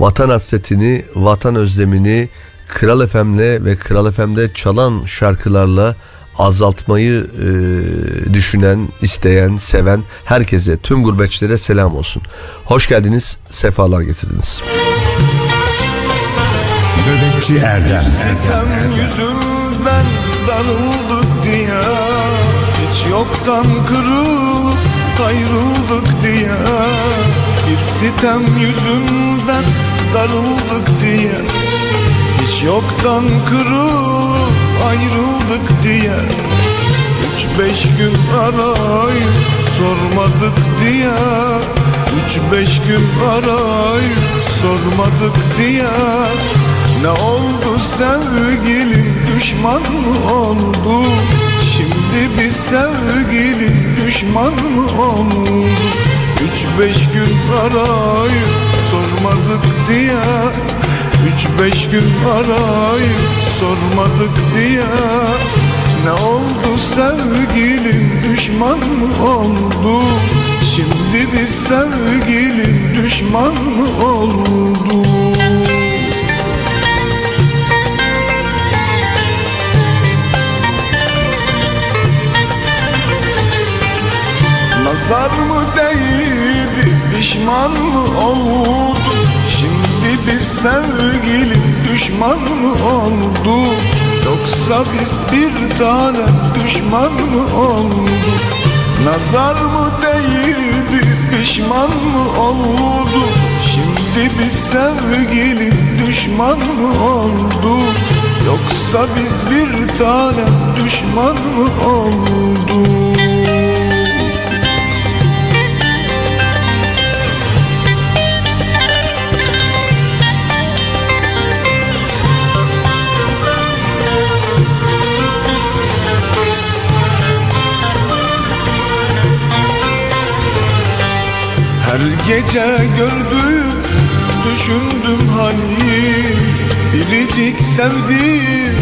vatan hasretini, vatan özlemini Kral FM'le ve Kral FM'de çalan şarkılarla azaltmayı e, düşünen, isteyen, seven herkese, tüm gurbetçilere selam olsun. Hoş geldiniz, sefalar getirdiniz. Nöbetçi Erdem Sitem yüzünden darıldık diye Hiç yoktan kırılıp ayrıldık diye Bir sitem yüzünden darıldık diye. Hiç yoktan kırılıp ayrıldık diye. Üç beş gün arayıp sormadık diye. Üç beş gün arayıp sormadık diye. Ne oldu sevgilim düşman mı oldu? Şimdi bir sevgilim düşman mı oldu Üç beş gün arayıp sormadık diye Üç beş gün arayıp sormadık diye. Ne oldu sevgilim düşman mı oldu? Şimdi bir sevgilim düşman mı oldu Nazar mı değdi pişman mı oldu? Şimdi biz sevgilim düşman mı oldu? Yoksa biz bir tane düşman mı olduk Nazar mı değdi pişman mı oldu? Şimdi biz sevgilim düşman mı oldu? Yoksa biz bir tane düşman mı olduk gece gördüm, düşündüm hani. Biricik sevdiğim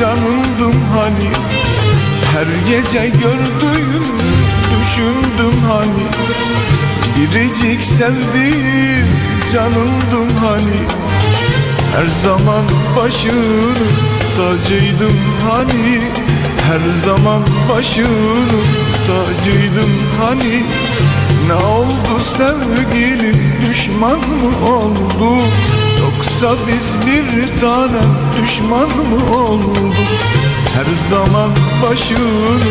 canımdım hani. Her gece gördüm, düşündüm hani. Biricik sevdiğim canımdım hani. Her zaman başının tacıydım hani. Her zaman başının tacıydım hani ne oldu sevgilim düşman mı oldu? Yoksa biz bir tane düşman mı olduk Her zaman başının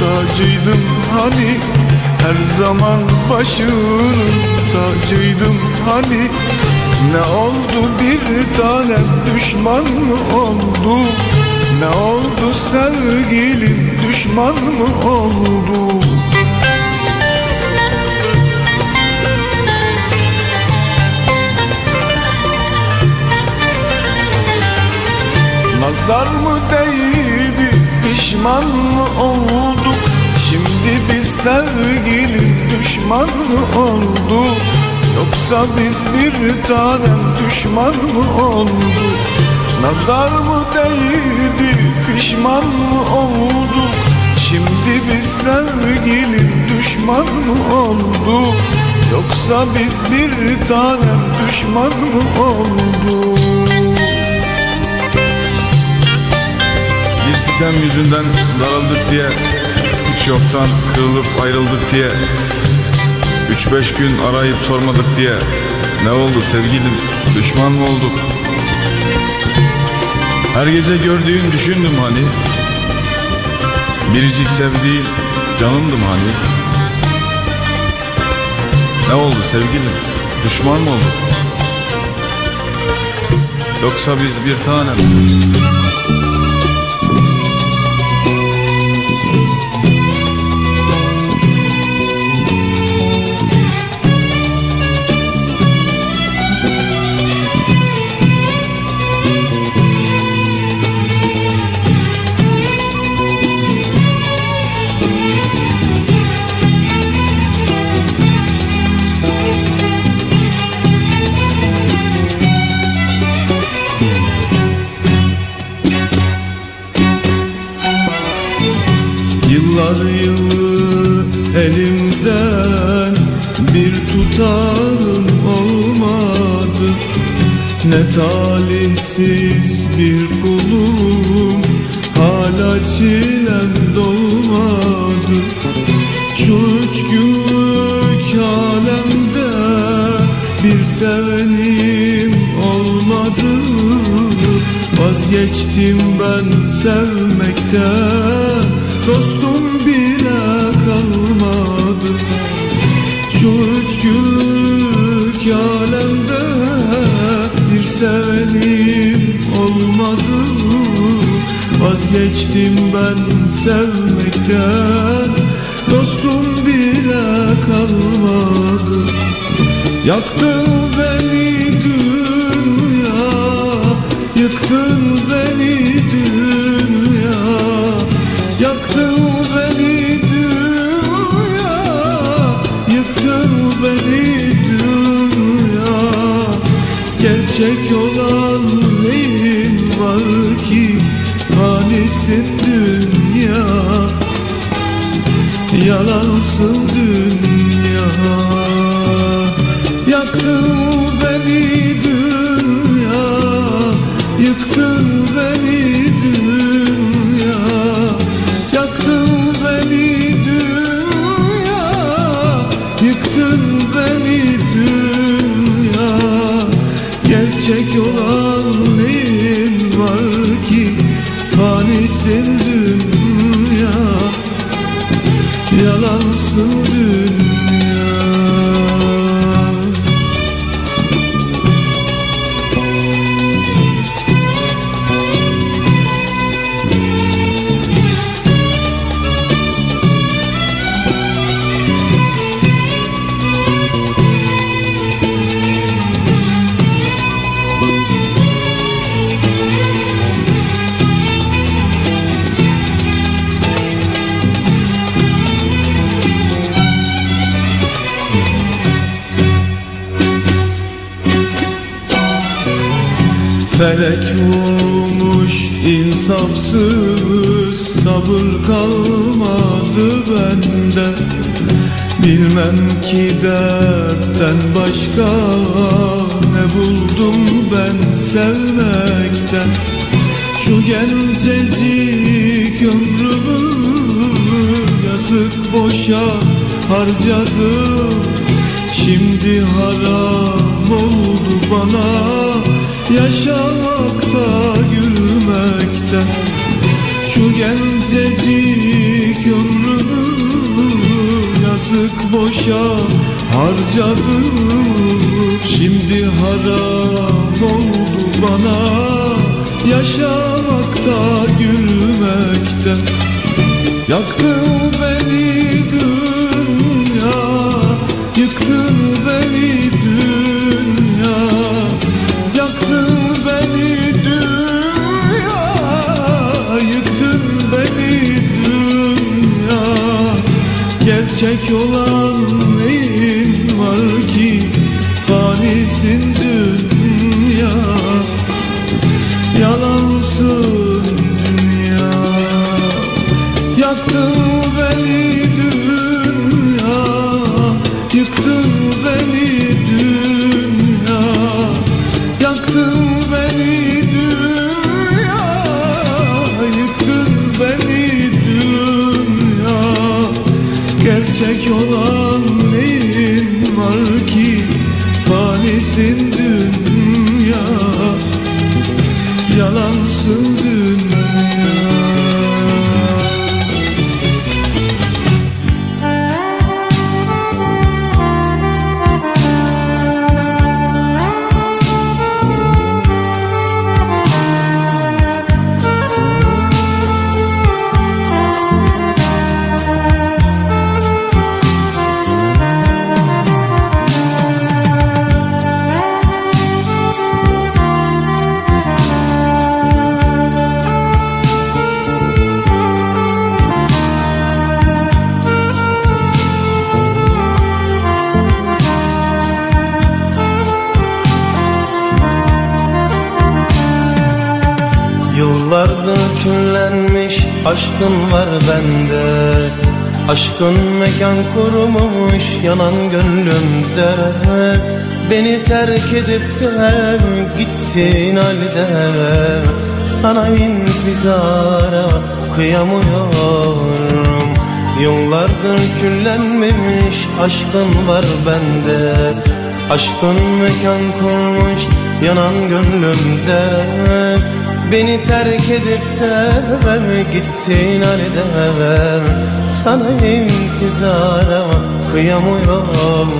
tacıydım hani. Her zaman başının tacıydım hani. Ne oldu bir tane düşman mı oldu? Ne oldu sevgilim düşman mı oldu Nazar mı değdi pişman mı olduk? Şimdi biz sevgilim düşman mı olduk? Yoksa biz bir tanem düşman mı olduk? Nazar mı değdi pişman mı olduk? Şimdi biz sevgilim düşman mı olduk? Yoksa biz bir tanem düşman mı olduk Bir sitem yüzünden daraldık diye Hiç yoktan kırılıp ayrıldık diye Üç beş gün arayıp sormadık diye Ne oldu sevgilim düşman mı olduk? Her gece gördüğün düşündüm hani Biricik sevdiğin canımdım hani. Ne oldu sevgilim düşman mı olduk? Yoksa biz bir tanem Yıllar yılı elimden bir tutarım olmadı. Ne talihsiz bir kulum Hala çilem dolmadı. Şu üç günlük alemde Bir sevenim olmadı. Vazgeçtim ben sevmekten Dostum günlük alemde Bir sevenim olmadı. Vazgeçtim ben sevmekten. Dostum bile kalmadı. Yaktın Yalansın dünya ben sevmekten. Şu gencecik ömrümü Yazık boşa harcadım. Şimdi haram oldu bana Yaşamakta gülmekten. Şu gencecik ömrümü Yazık boşa harcadım Şimdi haram oldu bana Yaşamakta gülmekten Yaktın beni dünya Yıktın beni dünya. Yaktın beni dünya Yıktın beni dünya. Gerçek olan Aşkın mekan kurmuş yanan gönlümde Beni terk edip de gittin halde. Sana intizara kıyamıyorum. Yıllardır küllenmemiş aşkın var bende. Aşkın mekan kurmuş yanan gönlümde Beni terk edip de gittin halde Sana intizara kıyamıyorum.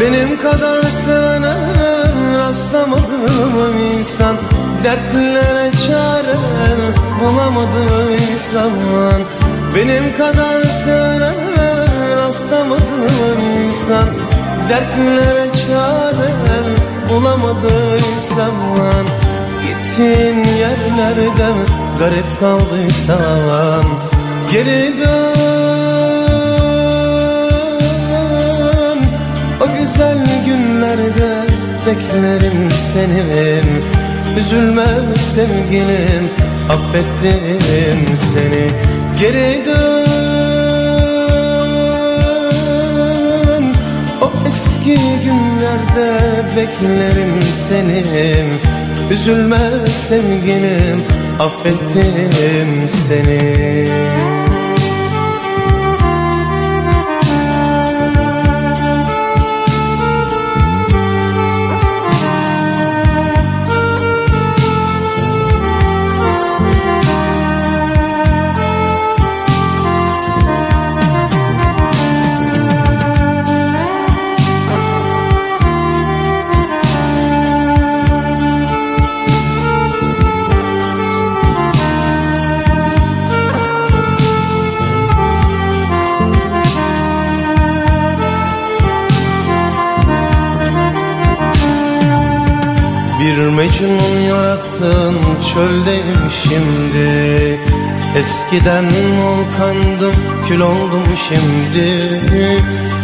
Benim kadar sevene rastlamadım insan. Dertlere çare bulamadım insan Benim kadar sevene rastlamadım insan? Dertlere çare bulamadım insan Gittiğin yerlerde garip kaldıysan Geri dön. Güzel günlerde beklerim seni. Üzülme sevgilim affettim seni Geri dön. O eski günlerde beklerim seni. Üzülme sevgilim affettim seni Mecnun yarattın çöldeyim şimdi. Eskiden volkandım kül oldum şimdi.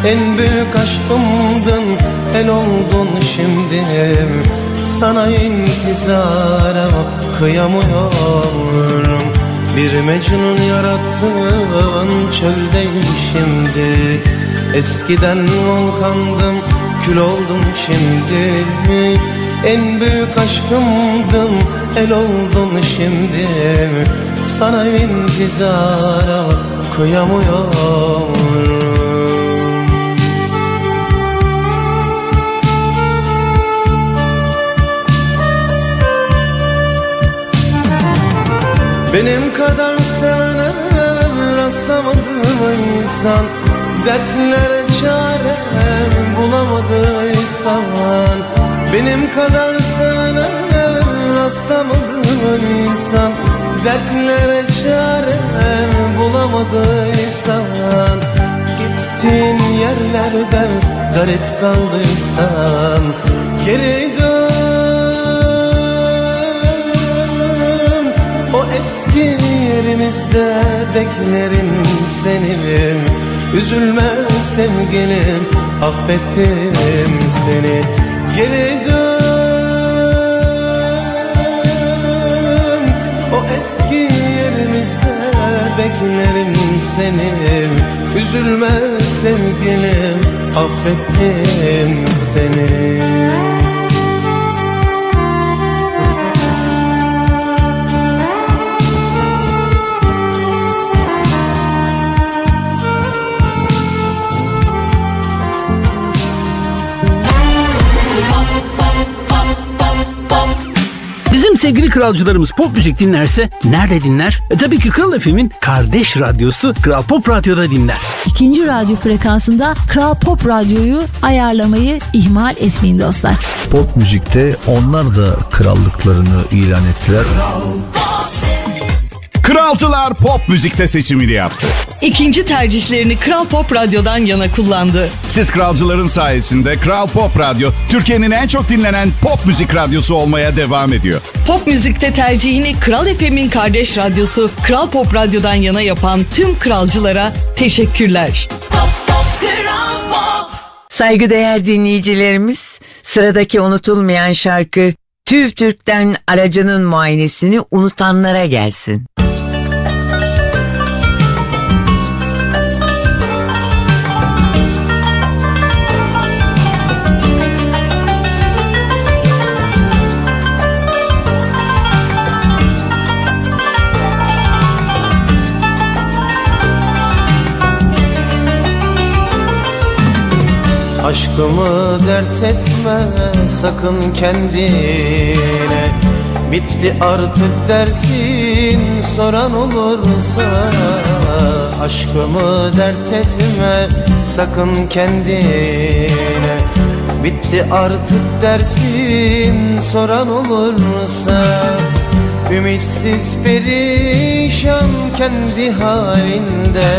En büyük aşkımdın el oldun şimdi. Sana intizara kıyamıyorum. Bir Mecnun yarattın çöldeyim şimdi. Eskiden volkandım kül oldum şimdi en büyük aşkımdın el oldun şimdi. Sana intizara kıyamıyorum. Benim kadar sevene rastlamadım insan. Dertlere çare bulamadıysan benim kadar sevene rastlamadım insan. Dertlere çare bulamadıysan Gittiğin yerlerde garip kaldıysan. Geri dön. O eski yerimizde beklerim seni. Üzülme sevgilim affettim seni. Geri beklerim seni? Üzülme sevgilim affettim seni sevgili kralcılarımız pop müzik dinlerse nerede dinler? E tabii ki Kral FM'in kardeş radyosu Kral Pop Radyo'da dinler. İkinci radyo frekansında Kral Pop Radyo'yu ayarlamayı ihmal etmeyin dostlar. Pop müzikte onlar da krallıklarını ilan ettiler. Kral Kralcılar pop müzikte seçimini yaptı. İkinci tercihlerini Kral Pop Radyo'dan yana kullandı. Siz kralcıların sayesinde Kral Pop Radyo Türkiye'nin en çok dinlenen pop müzik radyosu olmaya devam ediyor. Pop müzikte tercihini Kral FM'in kardeş radyosu Kral Pop Radyo'dan yana yapan tüm kralcılara teşekkürler. Saygıdeğer dinleyicilerimiz, sıradaki unutulmayan şarkı TÜV TÜRK'ten aracının muayenesini unutanlara gelsin. Aşkımı dert etme sakın kendine. Bitti artık dersin soran olursa Aşkımı dert etme sakın kendine. Bitti artık dersin soran olursa Ümitsiz perişan kendi halinde.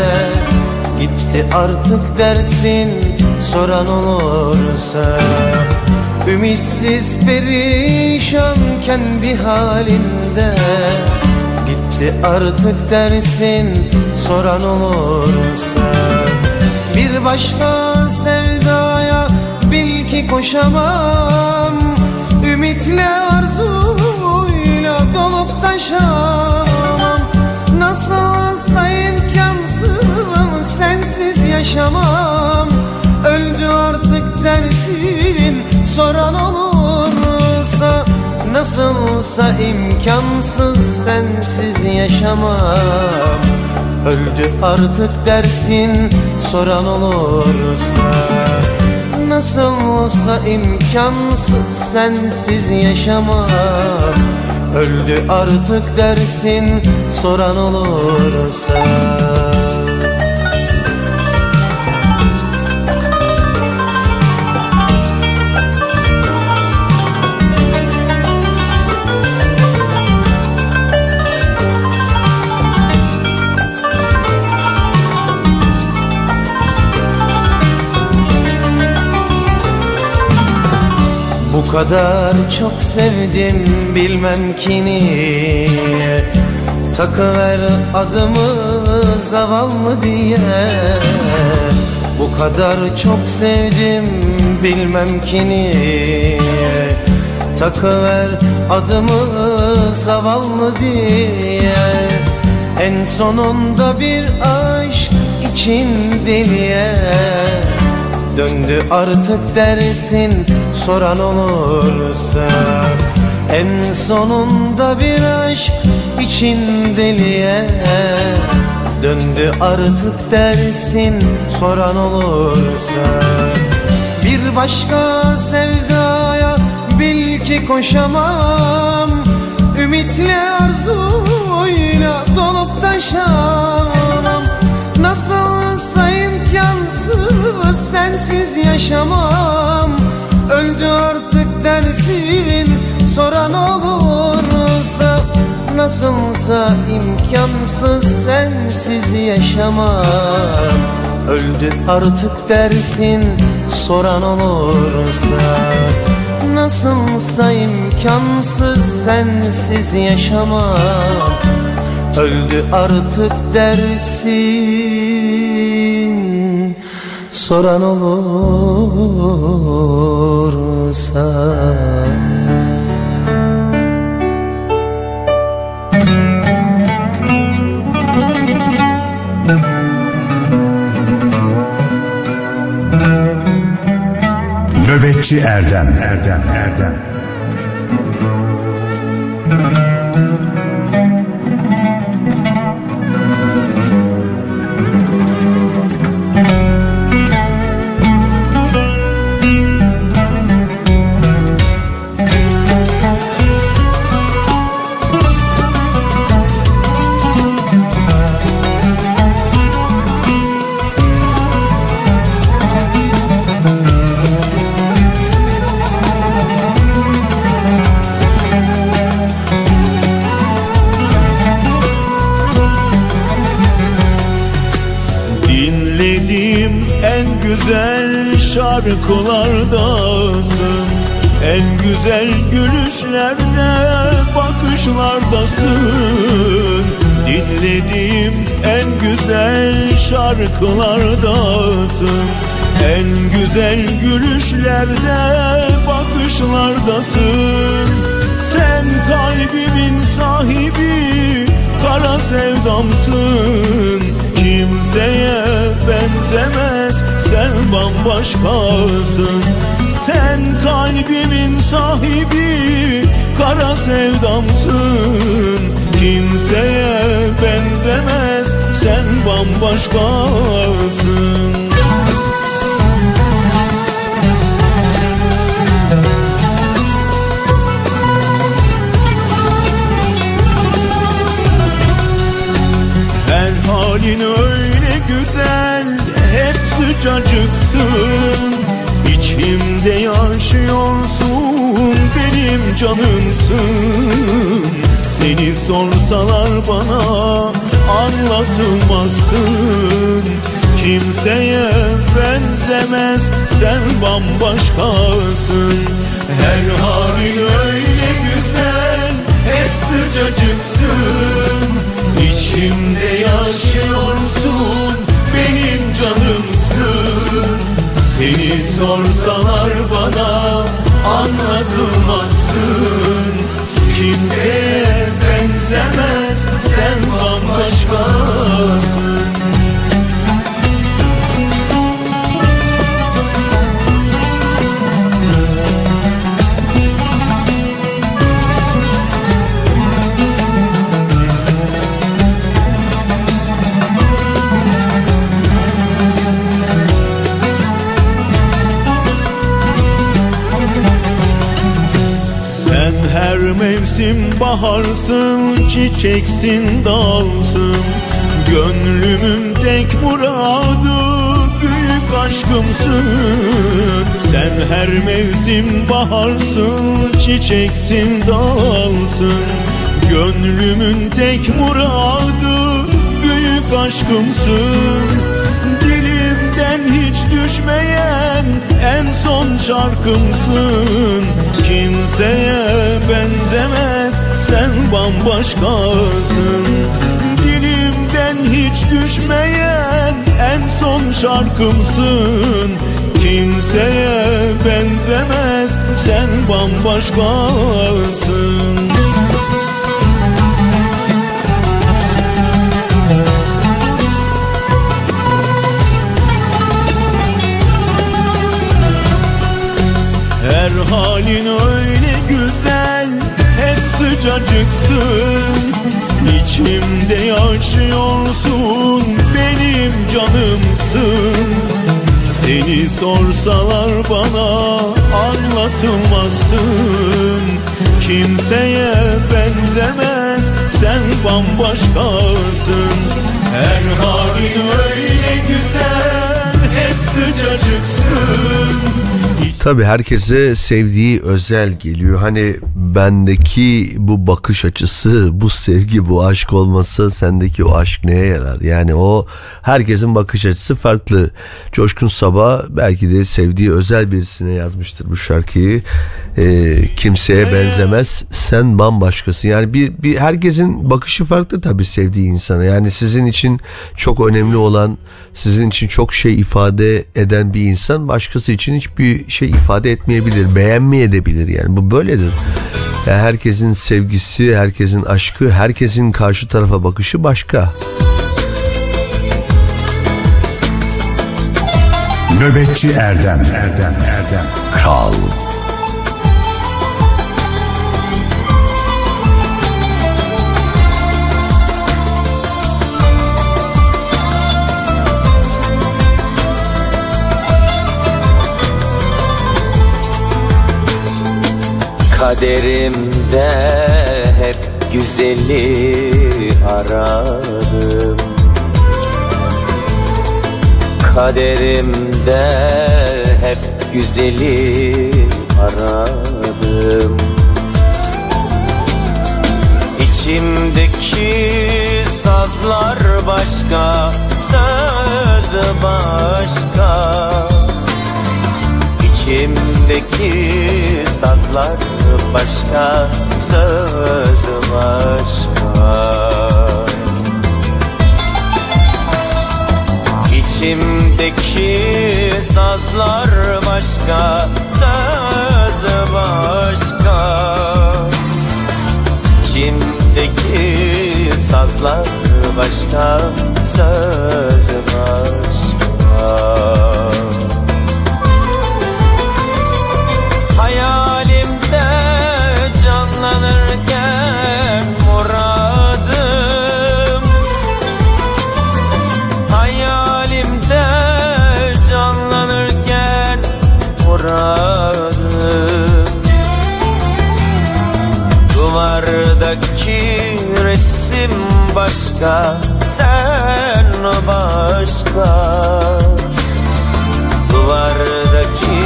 Gitti artık dersin soran olursa Ümitsiz perişan kendi halinde. Gitti artık dersin soran olursa. Bir başka sevdaya bil ki koşamam. Ümitle arzuyla dolup taşamam. Nasılsa imkansız sensiz yaşamam dersin soran olursa Nasılsa imkansız sensiz yaşamam. Öldü artık dersin soran olursa. Nasılsa imkansız sensiz yaşamam. Öldü artık dersin soran olursa Bu kadar çok sevdim bilmem ki niye. Takıver adımı zavallı diye. Bu kadar çok sevdim bilmem ki niye. Takıver adımı zavallı diye. En sonunda bir aşk için deliye. Döndü artık dersin soran olursa En sonunda bir aşk için deliye Döndü artık dersin soran olursa. Bir başka sevdaya bil ki koşamam Ümitle arzuyla dolup taşamam Nasılsa imkansız sensiz yaşamam Öldü artık dersin soran olursa Nasılsa imkansız sensiz yaşamam. Öldü artık dersin soran olursa Nasılsa imkansız sensiz yaşamam. Öldü artık dersin Soran olursa Nöbetçi Erdem. Erdem Erdem şarkılardasın. En güzel gülüşlerde bakışlardasın. Dinlediğim en güzel şarkılardasın. En güzel gülüşlerde bakışlardasın. Sen kalbimin sahibi kara sevdamsın. Kimseye benzemez sen bambaşkasın. Sen kalbimin sahibi kara sevdamsın. Kimseye benzemez sen bambaşkasın sıcacıksın İçimde yaşıyorsun Benim canımsın. Seni sorsalar bana Anlatılmazsın. Kimseye benzemez Sen bambaşkasın. Her halin öyle güzel Hep sıcacıksın. İçimde yaşıyorsun Seni sorsalar bana anlatılmazsın. Kimseye benzemez sen bambaşkasın baharsın, çiçeksin, dalsın. Gönlümün tek muradı büyük aşkımsın. Sen her mevsim baharsın, çiçeksin, dalsın. Gönlümün tek muradı büyük aşkımsın. Dilimden hiç düşmeyen en son şarkımsın. Kimseye benzemez sen bambaşkasın. Dilimden hiç düşmeyen en son şarkımsın. Kimseye benzemez sen bambaşkasın. Her halin sıcacıksın İçimde yaşıyorsun Benim canımsın. Seni sorsalar bana Anlatılmazsın. Kimseye benzemez Sen bambaşkasın. Her halin öyle güzel Hep sıcacıksın. Tabi herkese sevdiği özel geliyor. Hani bendeki bu bakış açısı, bu sevgi, bu aşk olmasa sendeki o aşk neye yarar? Yani o herkesin bakış açısı farklı. Coşkun Sabah belki de sevdiği özel birisine yazmıştır bu şarkıyı. Ee, kimseye benzemez, sen bambaşkasın. Yani bir, bir herkesin bakışı farklı tabi sevdiği insana. Yani sizin için çok önemli olan, sizin için çok şey ifade eden bir insan başkası için hiçbir şey ifade etmeyebilir, beğenmeyebilir yani bu böyledir. Yani herkesin sevgisi, herkesin aşkı, herkesin karşı tarafa bakışı başka. Nöbetçi Erdem. Erdem Erdem. Kral Kaderimde hep güzeli aradım. Kaderimde hep güzeli aradım. İçimdeki sazlar başka, söz başka İçimdeki sazlar başka Sözü başka İçimdeki sazlar başka Sözü başka İçimdeki sazlar başka Sözü başka başka Sen başka. Duvardaki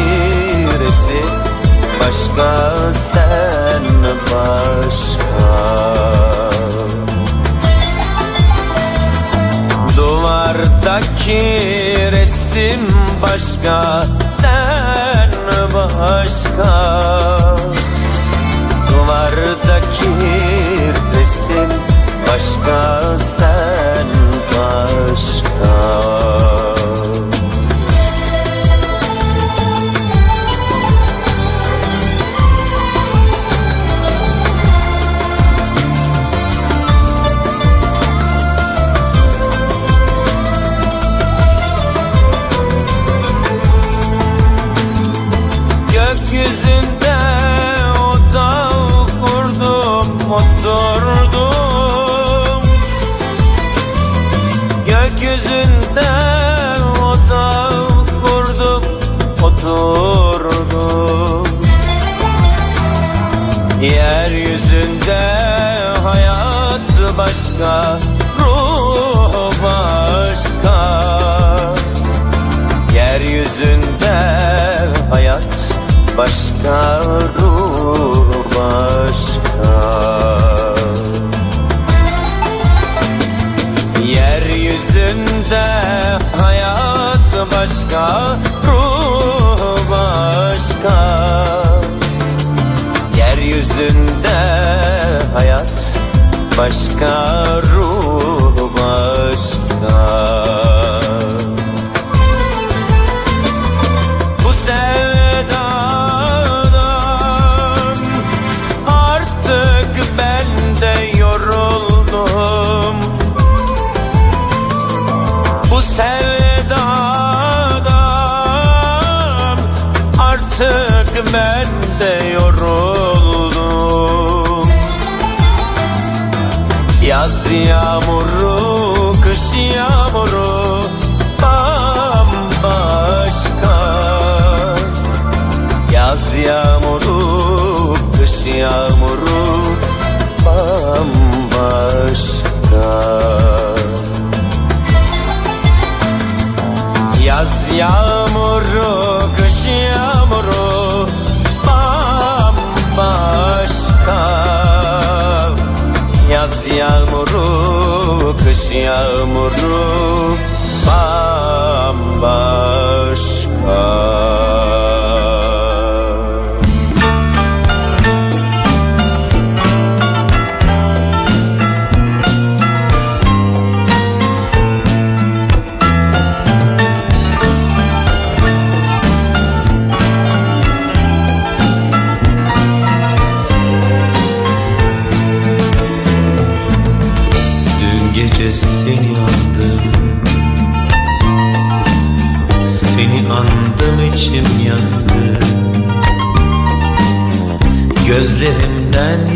resim başka Sen başka. Duvardaki resim başka Sen başka başka Sen Yağmuru, kış yağmuru bambaşka. Yaz yağmuru, kış yağmuru bambaşka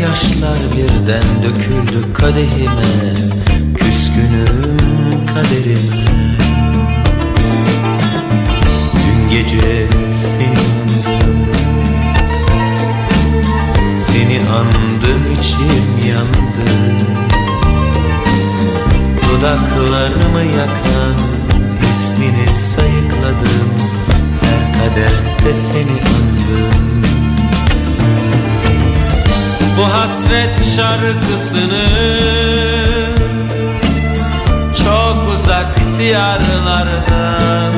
yaşlar birden döküldü kadehime Küskünüm kaderime. Dün gece seni andım Seni andım içim yandı. Dudaklarımı yakan ismini sayıkladım. Her kadehte seni andım Bu hasret şarkısını Çok uzak diyarlardan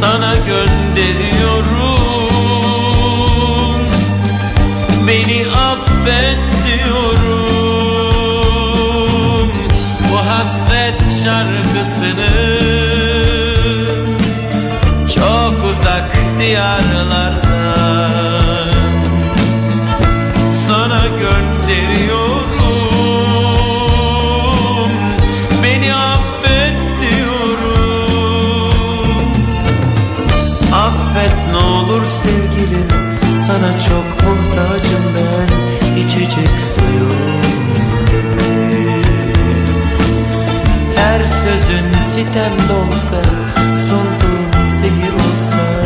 Sana gönderiyorum. Beni affet diyorum. Bu hasret şarkısını Çok uzak diyarlardan gönderiyorum. Beni affet diyorum. Affet ne olur sevgilim Sana çok muhtacım ben. İçecek suyum. Her sözün sitem olsa Sunduğun zehir olsa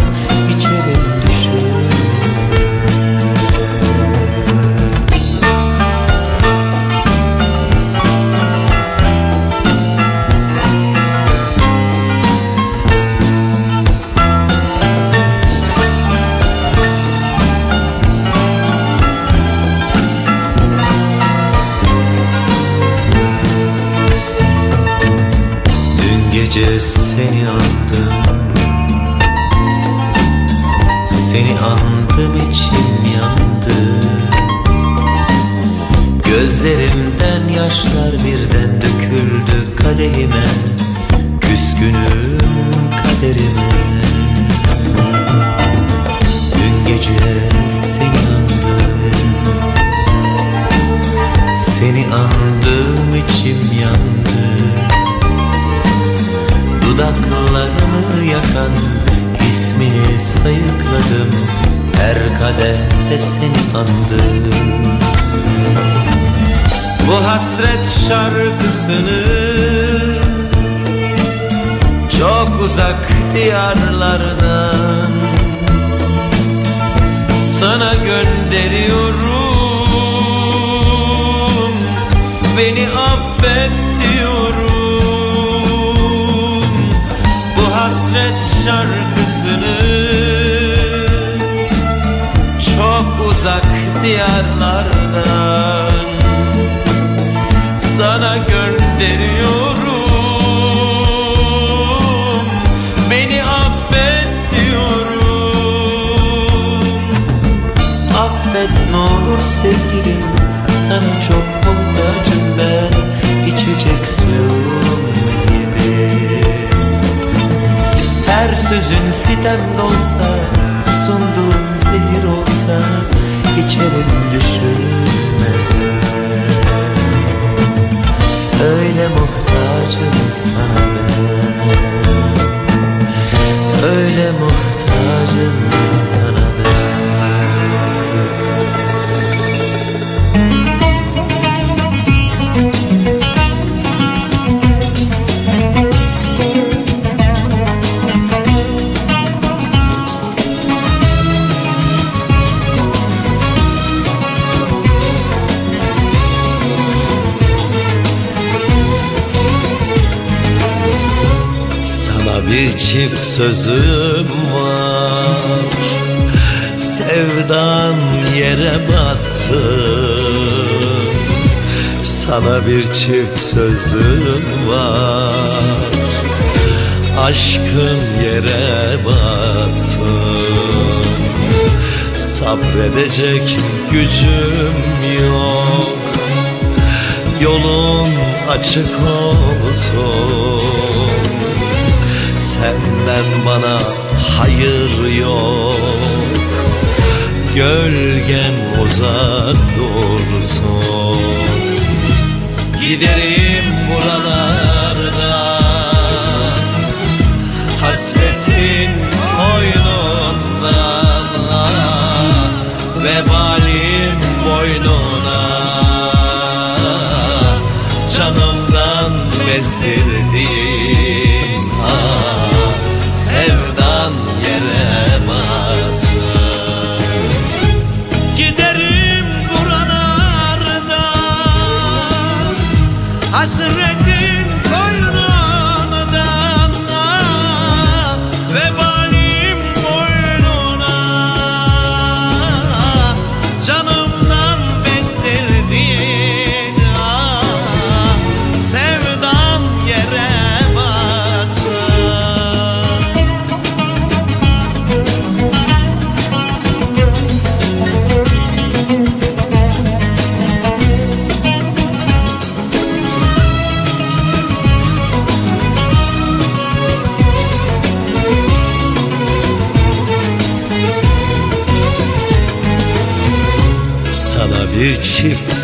Aşkın yere batsın. Sabredecek gücüm yok. Yolun açık olsun. Senden bana hayır yok. Gölgen uzak dursun. Giderim buralarda Hasretin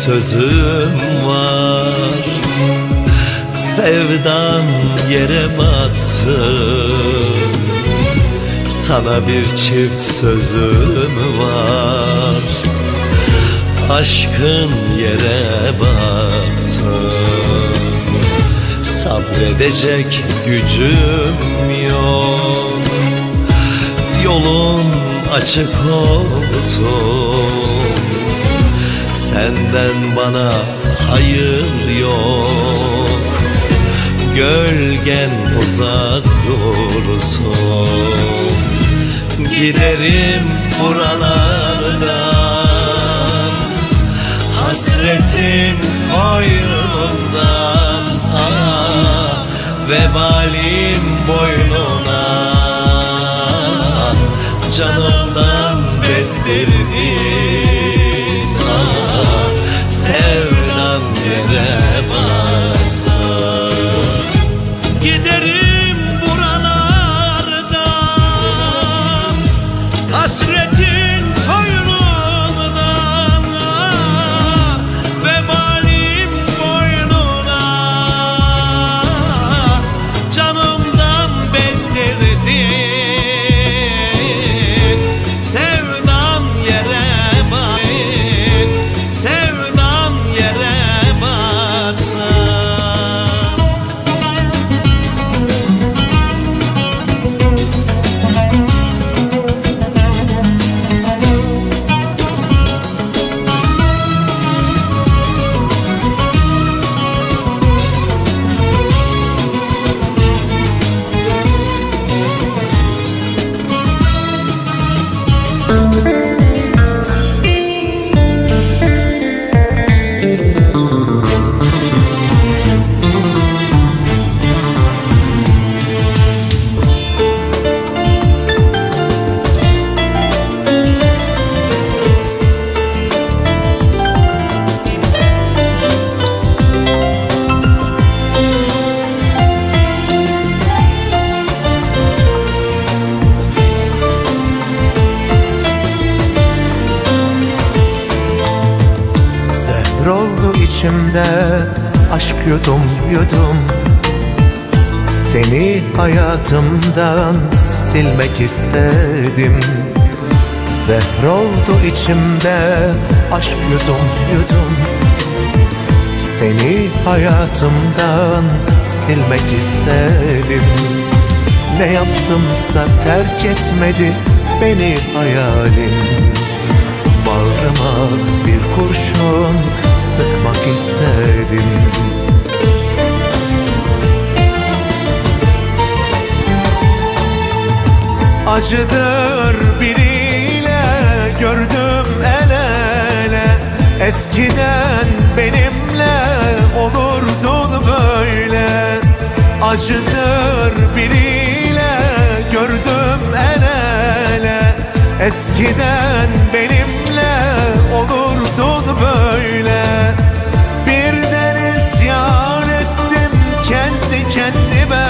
sözüm var. Sevdan yere batsın. Sana bir çift sözüm var. Aşkın yere batsın. Sabredecek gücüm yok. Yolun açık olsun Senden bana hayır yok. Gölgen uzak dursun. Giderim buralardan Hasretin koynundan ah, Vebalim boynuna. Canımdan bezdirdin eder yudum yudum Seni hayatımdan silmek istedim Zehr oldu içimde aşk yudum yudum Seni hayatımdan silmek istedim Ne yaptımsa terk etmedi beni hayalin Bağrıma bir kurşun sıkmak istedim Acıdır biriyle gördüm el ele. Eskiden benimle olurdun böyle. Acıdır biriyle gördüm el ele. Eskiden benimle olurdun böyle. Birden isyan ettim kendi kendime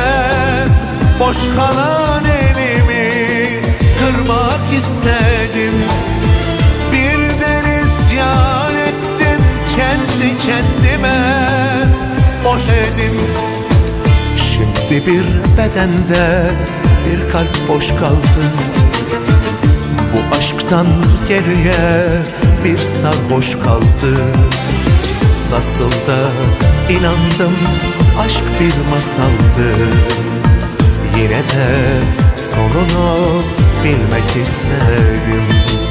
Boş kalan elimi kırmak istedim. Birden isyan ettim kendi kendime. Boş edim. Şimdi bir bedende bir kalp boş kaldı. Bu aşktan geriye bir sarhoş kaldı. Nasıl da inandım aşk bir masaldı Yine de sonunu bilmek istedim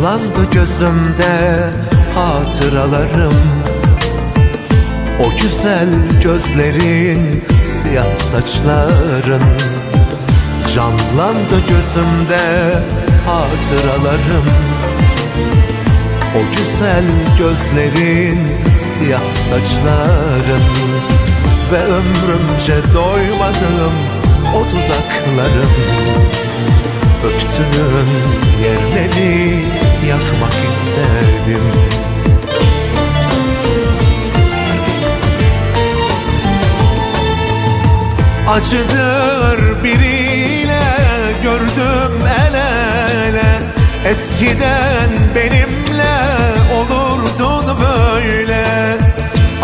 Canlandı gözümde hatıralarım. O güzel gözlerin, siyah saçların. Canlandı gözümde hatıralarım. O güzel gözlerin, siyah saçların. Ve ömrümce doymadığım o dudakların Öptüğün yerleri yakmak isterdim. Acıdır biriyle gördüm el ele. Eskiden benimle olurdun böyle.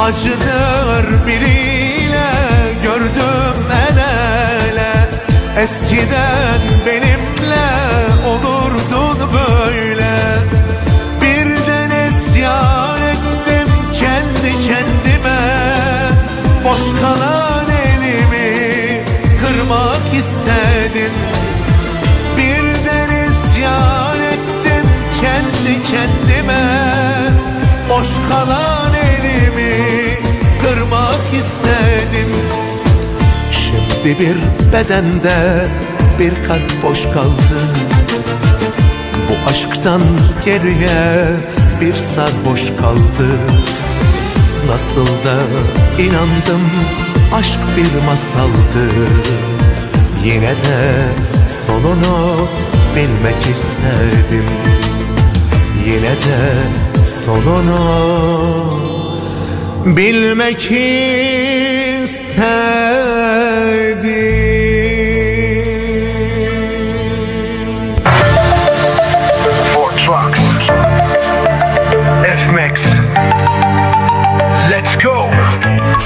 Acıdır biriyle gördüm el ele. Eskiden benimle olurdun böyle. Birden isyan ettim kendi kendime. Boş kalan elimi kırmak istedim. Birden isyan ettim kendi kendime. Boş kalan elimi kırmak istedim. Şimdi bir bedende bir kalp boş kaldı aşktan geriye bir sarhoş kaldı. Nasıl da inandım aşk bir masaldı. Yine de sonunu bilmek isterdim. Yine de sonunu bilmek isterdim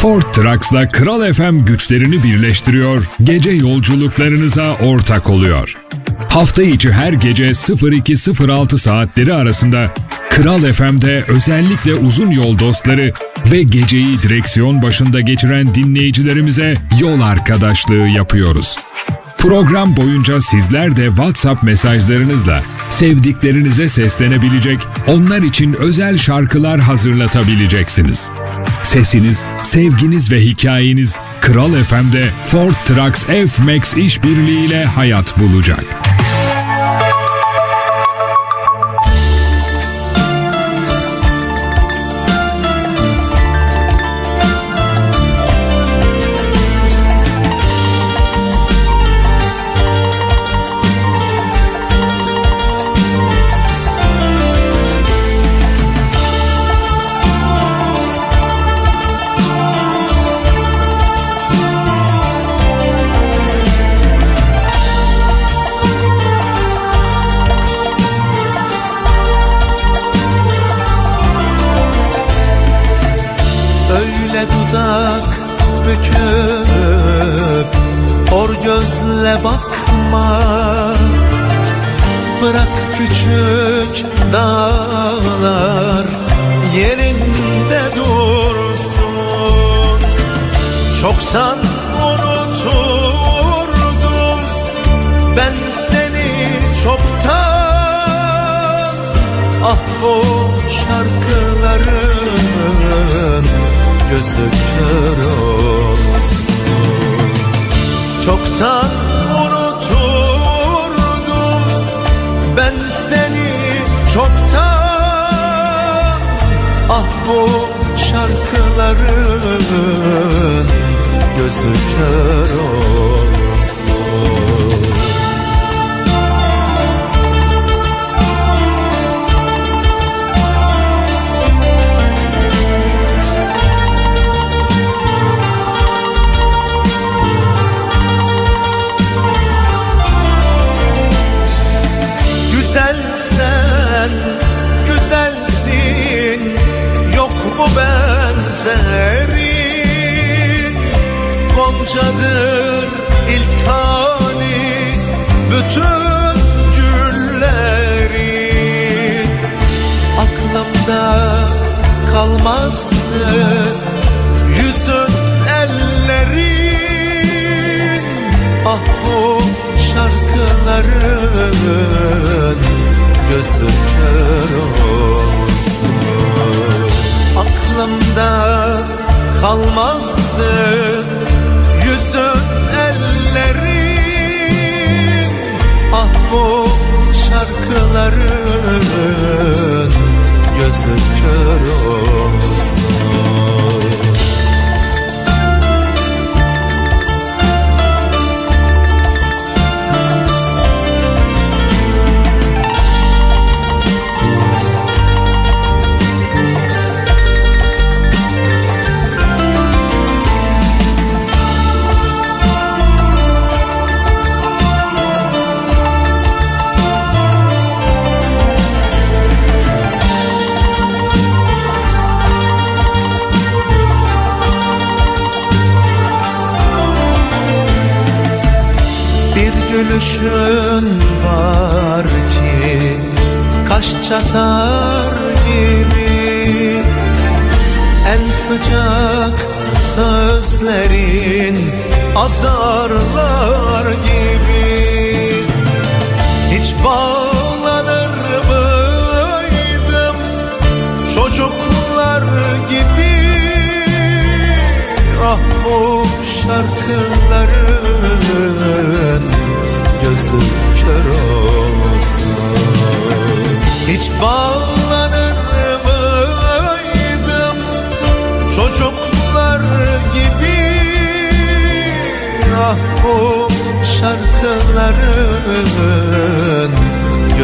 Ford Trucks'la Kral FM güçlerini birleştiriyor, gece yolculuklarınıza ortak oluyor. Hafta içi her gece 02.06 saatleri arasında Kral FM'de özellikle uzun yol dostları ve geceyi direksiyon başında geçiren dinleyicilerimize yol arkadaşlığı yapıyoruz. Program boyunca sizler de WhatsApp mesajlarınızla sevdiklerinize seslenebilecek, onlar için özel şarkılar hazırlatabileceksiniz. Sesiniz, sevginiz ve hikayeniz Kral FM'de Ford Trucks F-Max işbirliğiyle hayat bulacak. Bakma. Bırak küçük dağlar Yerinde dursun. Çoktan unuturdum Ben seni çoktan. Ah bu şarkıların gözü kör olsun. Çoktan bu şarkıların gözü kör olsun Goncadır ilk hali Bütün güllerin Aklımda kalmazdı Yüzün ellerin Ah bu şarkıların gözü kör olsun. Aklımda kalmazdı şarkıların gözü kör olsun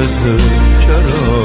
gözü kör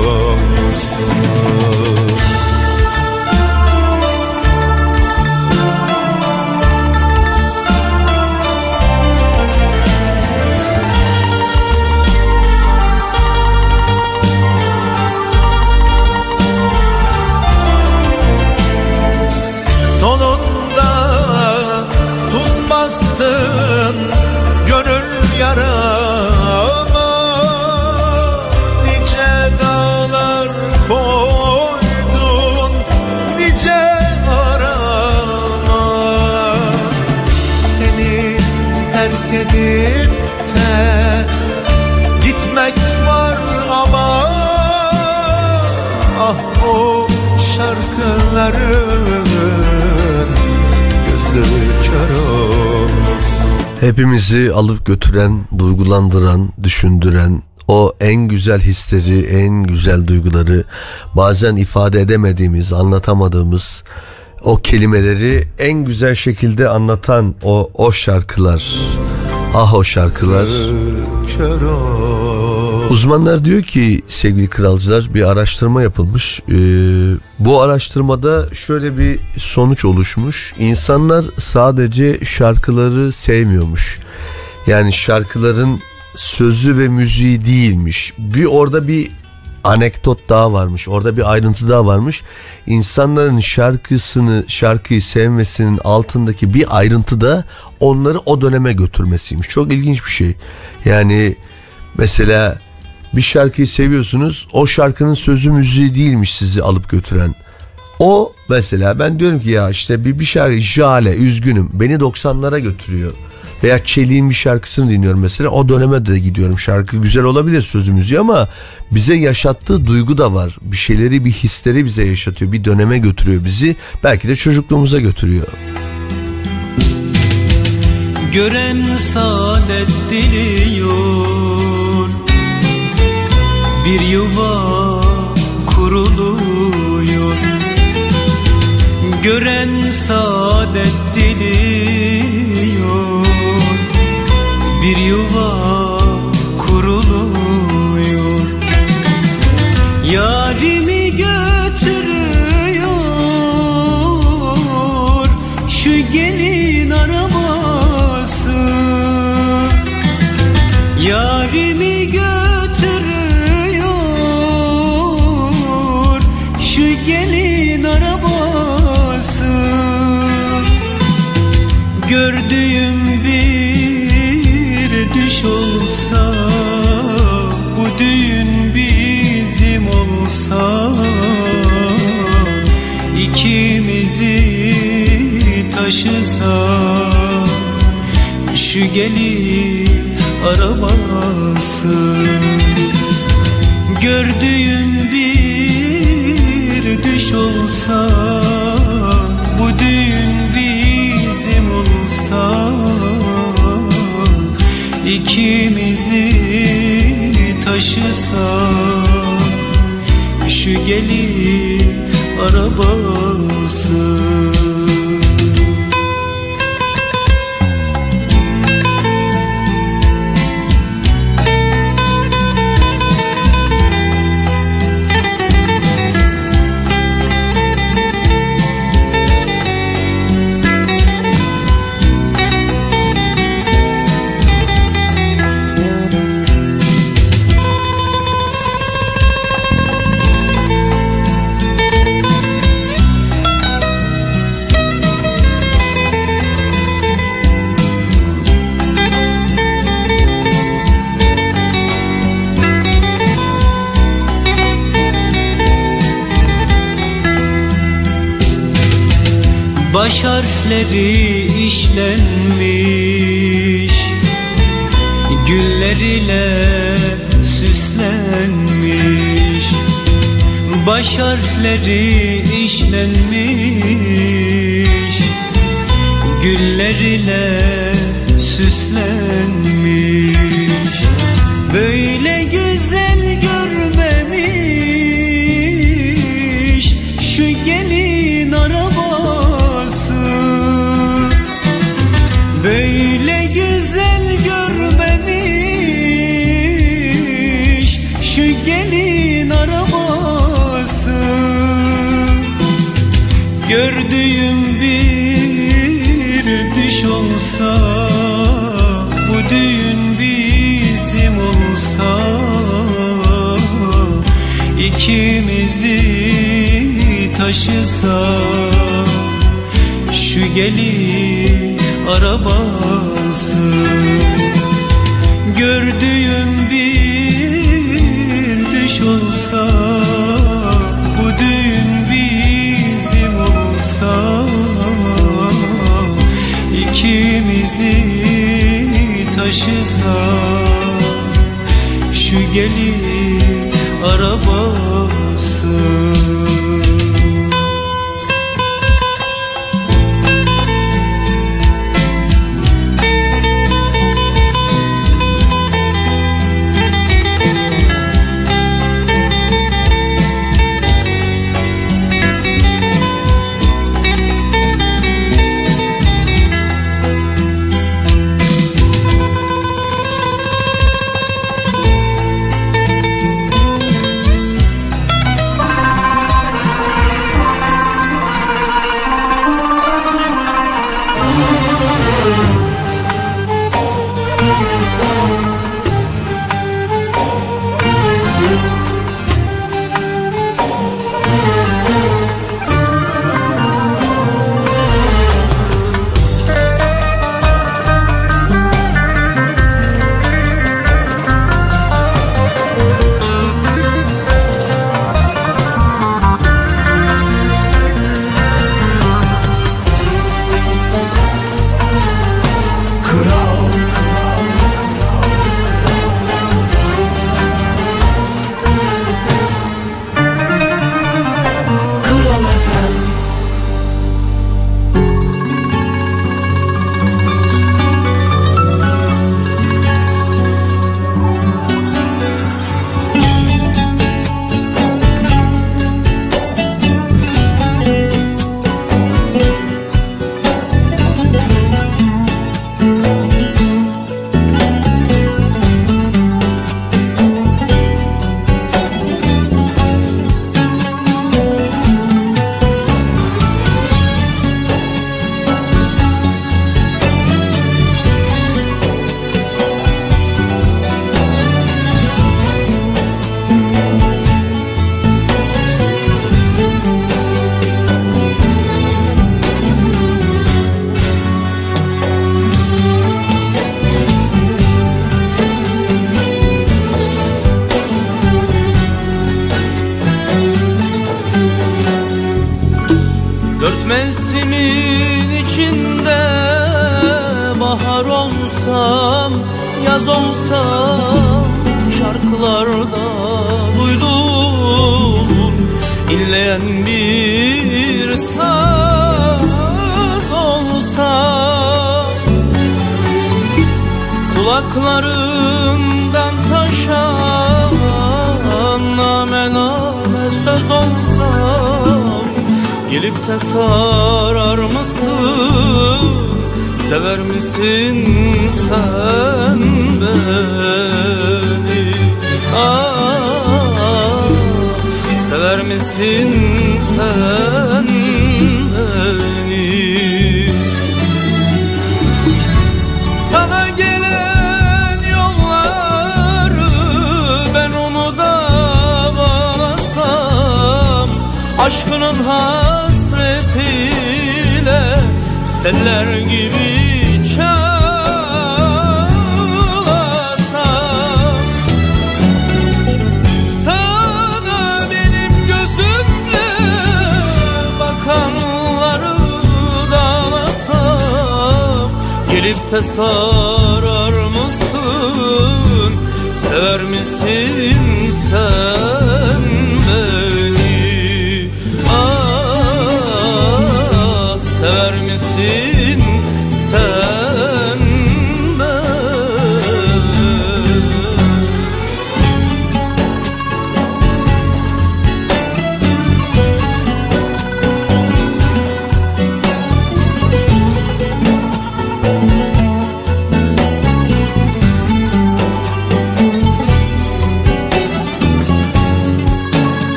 Hepimizi alıp götüren, duygulandıran, düşündüren, o en güzel hisleri, en güzel duyguları bazen ifade edemediğimiz, anlatamadığımız o kelimeleri en güzel şekilde anlatan o o şarkılar. Ah o şarkılar. kör Uzmanlar diyor ki sevgili kralcılar bir araştırma yapılmış. Ee, bu araştırmada şöyle bir sonuç oluşmuş. İnsanlar sadece şarkıları sevmiyormuş. Yani şarkıların sözü ve müziği değilmiş. Bir orada bir anekdot daha varmış. Orada bir ayrıntı daha varmış. İnsanların şarkısını, şarkıyı sevmesinin altındaki bir ayrıntı da onları o döneme götürmesiymiş. Çok ilginç bir şey. Yani mesela bir şarkıyı seviyorsunuz. O şarkının sözü müziği değilmiş sizi alıp götüren. O mesela ben diyorum ki ya işte bir, bir şarkı Jale üzgünüm beni 90'lara götürüyor. Veya Çelik'in bir şarkısını dinliyorum mesela o döneme de gidiyorum. Şarkı güzel olabilir sözü müziği ama bize yaşattığı duygu da var. Bir şeyleri bir hisleri bize yaşatıyor. Bir döneme götürüyor bizi. Belki de çocukluğumuza götürüyor. Gören saadet diliyor Bir yuva kuruluyor. Gören saadet diliyor Bir yuva kuruluyor. Yarimi götürüyor taşısa Şu gelin arabası. Gördüğün bir düş olsa Bu düğün bizim olsa. İkimizi taşısa Şu gelin arabası baş harfleri işlenmiş Güller ile süslenmiş. Baş harfleri işlenmiş Güller ile süslenmiş. olsa Şu gelir arabası Gördüğüm bir düş olsa Bu düğün bizim olsa İkimizi taşısa Şu gelir arabası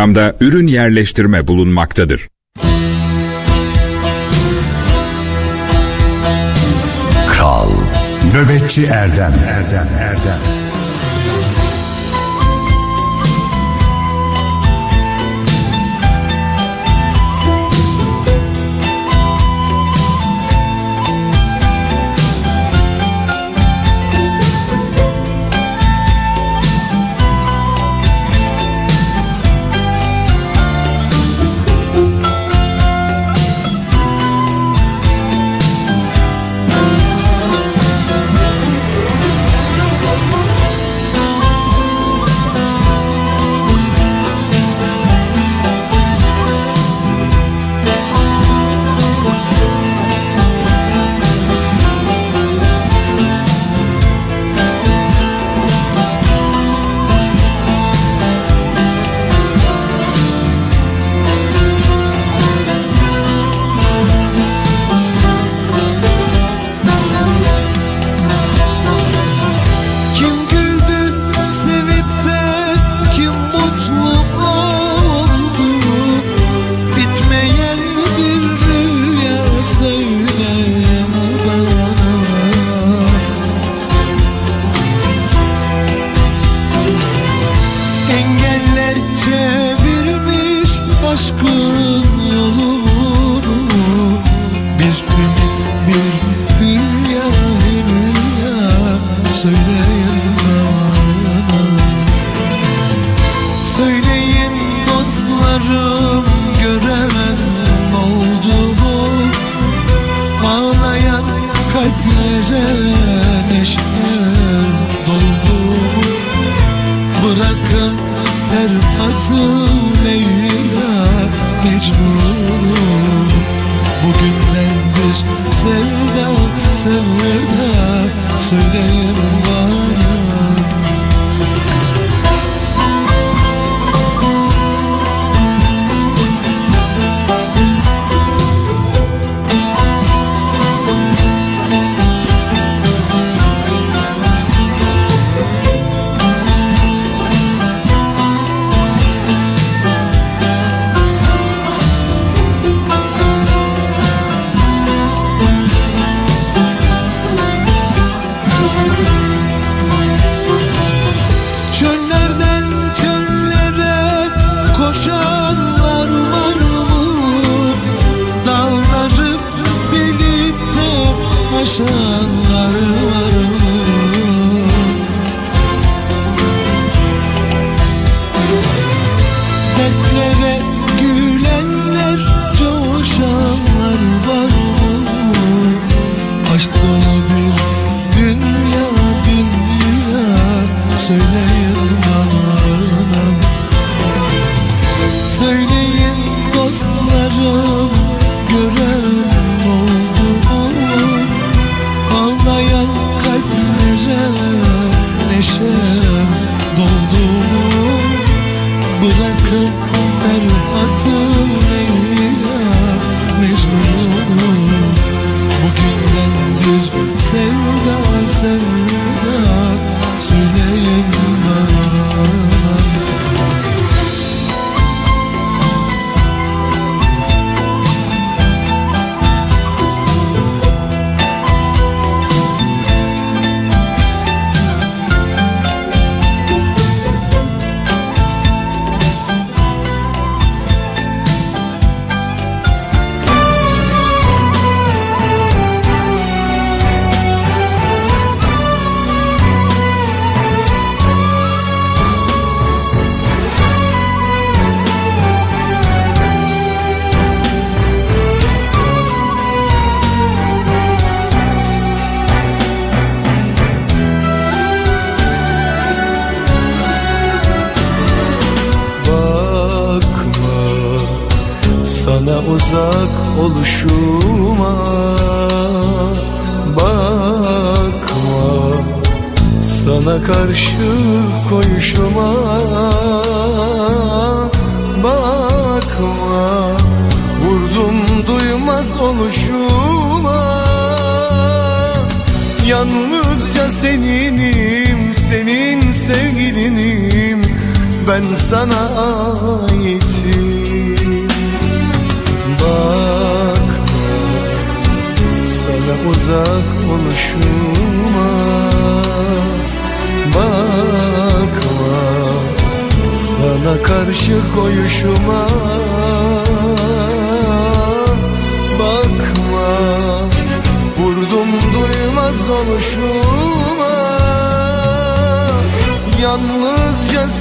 programda ürün yerleştirme bulunmaktadır. Kral Nöbetçi Erdem Erdem Erdem conosco.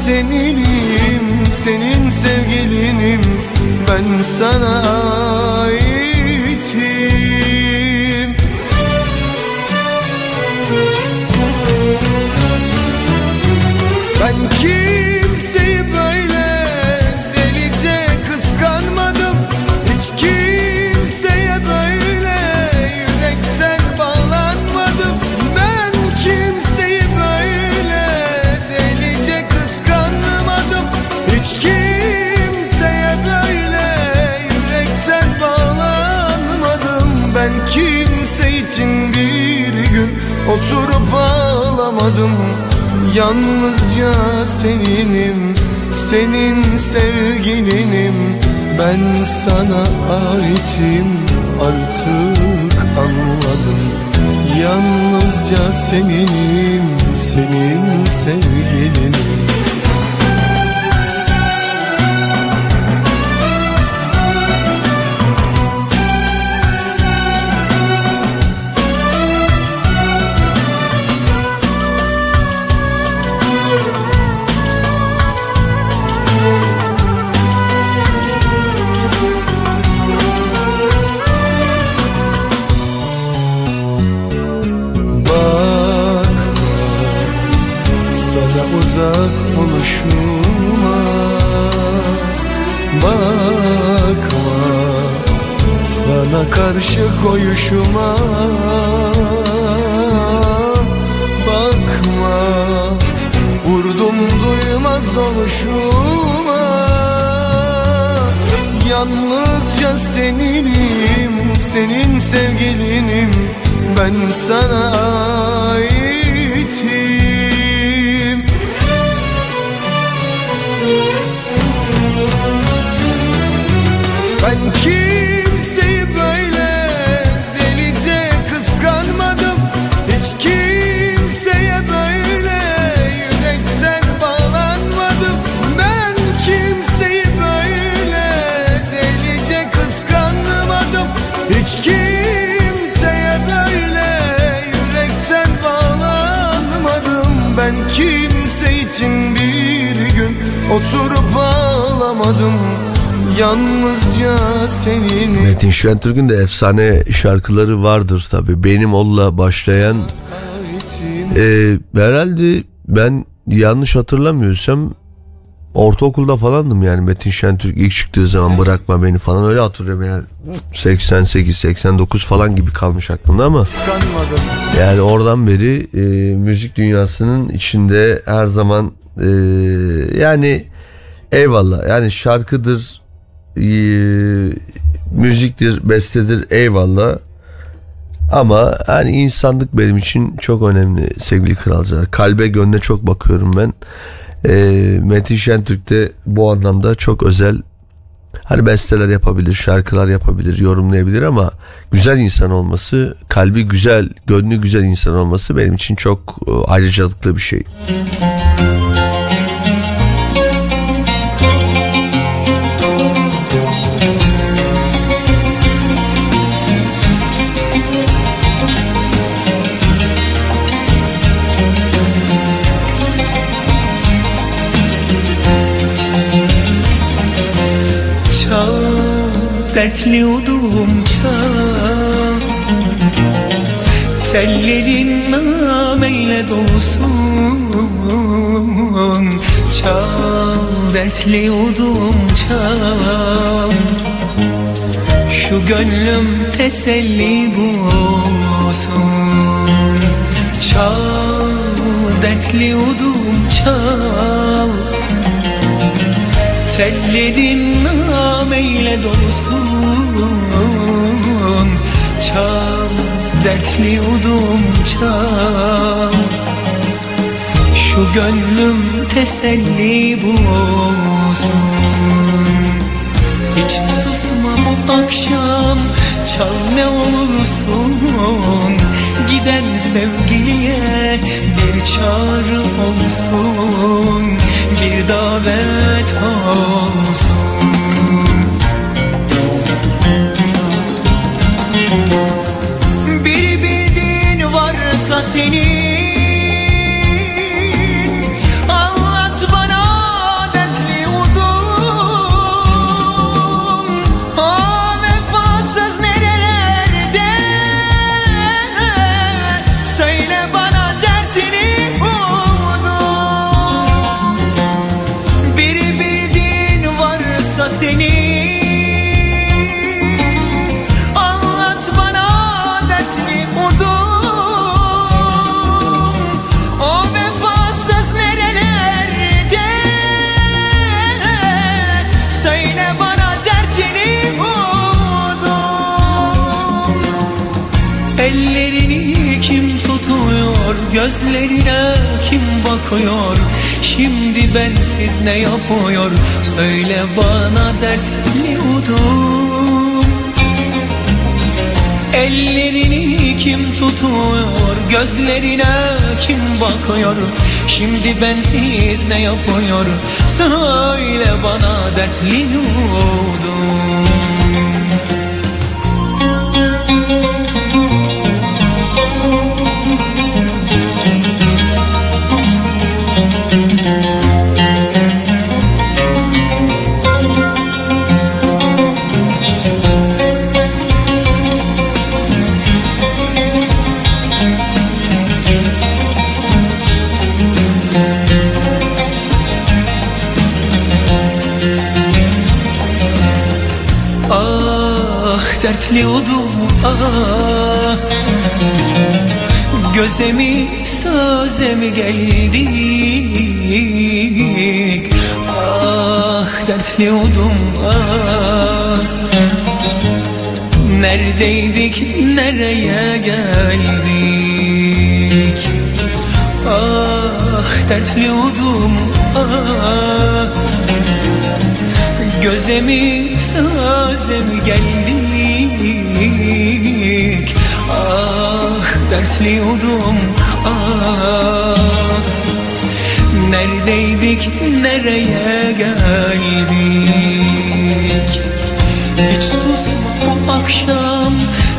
teninim Senin sevgilinim. Ben sana ait bulamadım. Yalnızca seninim Senin sevgilinim. Ben sana aitim Artık anladım. Yalnızca seninim Senin sevgilinim. Karşı koyuşuma. Bakma Vurdum duymaz oluşuma. Yalnızca seninim Senin sevgilinim. Ben sana aitim için bir gün oturup ağlamadım Yalnızca senin Metin Şentürk'ün de efsane şarkıları vardır tabi. Benim Ol'la başlayan e, herhalde ben yanlış hatırlamıyorsam ortaokulda falandım yani. Metin Şentürk ilk çıktığı zaman bırakma beni falan öyle hatırlıyorum yani. 88 89 falan gibi kalmış aklımda ama yani oradan beri e, müzik dünyasının içinde her zaman e, yani eyvallah. Yani şarkıdır e, müziktir bestedir eyvallah. Ama hani insanlık benim için çok önemli sevgili kralcılar. Kalbe gönle çok bakıyorum ben. E, Metin Şentürk de bu anlamda çok özel Hani besteler yapabilir, şarkılar yapabilir, yorumlayabilir ama güzel insan olması, kalbi güzel, gönlü güzel insan olması benim için çok e, ayrıcalıklı bir şey. Çal, Tellerin nameyle dolsun. Çal, dertli odum çal. Şu gönlüm teselli bulsun. Çal, dertli odum çal. Tellerin nameyle dolsun. Çal, dertli udum çal. Şu gönlüm teselli bulsun Hiç susma bu akşam Çal ne olursun. Giden sevgiliye bir çağrı olsun. Bir davet olsun varsa Gözlerine kim bakıyor? Şimdi bensiz ne yapıyor? Söyle bana dertli udum Ellerini kim tutuyor? Gözlerine kim bakıyor? Şimdi bensiz ne yapıyor? Söyle bana dertli udum Göze mi geldik. Ah dertli udum ah Neredeydik nereye geldik? Ah dertli udum ah Göze mi geldik Dertli udum ah Neredeydik nereye geldik? Hiç susma akşam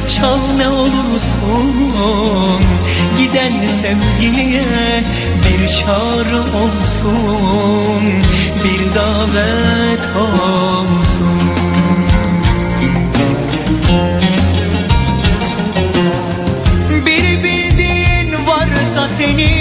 çal ne olursun. Giden sevgiliye bir çağrı olsun Bir davet olsun singing.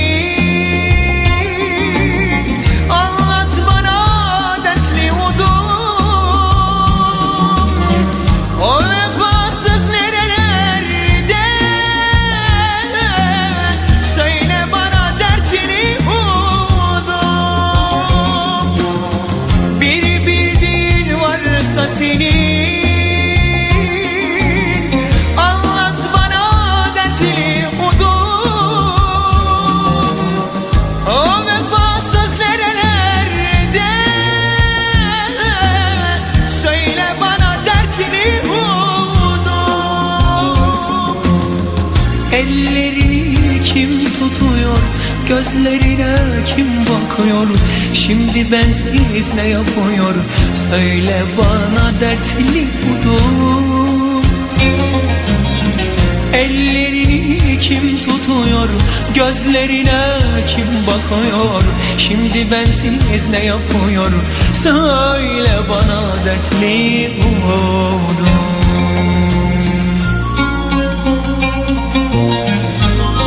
Bakıyor Şimdi bensiz ne yapıyor? Söyle bana dertli udum Ellerini kim tutuyor? Gözlerine kim bakıyor? Şimdi bensiz ne yapıyor? Söyle bana dertli umudum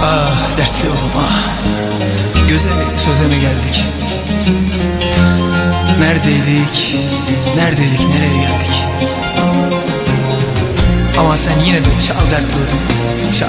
Ah dertli oğlum ah Göze söze mi geldik. Neredeydik? Neredeydik? Nereye geldik? Ama sen yine de çal dertli oğlum Çal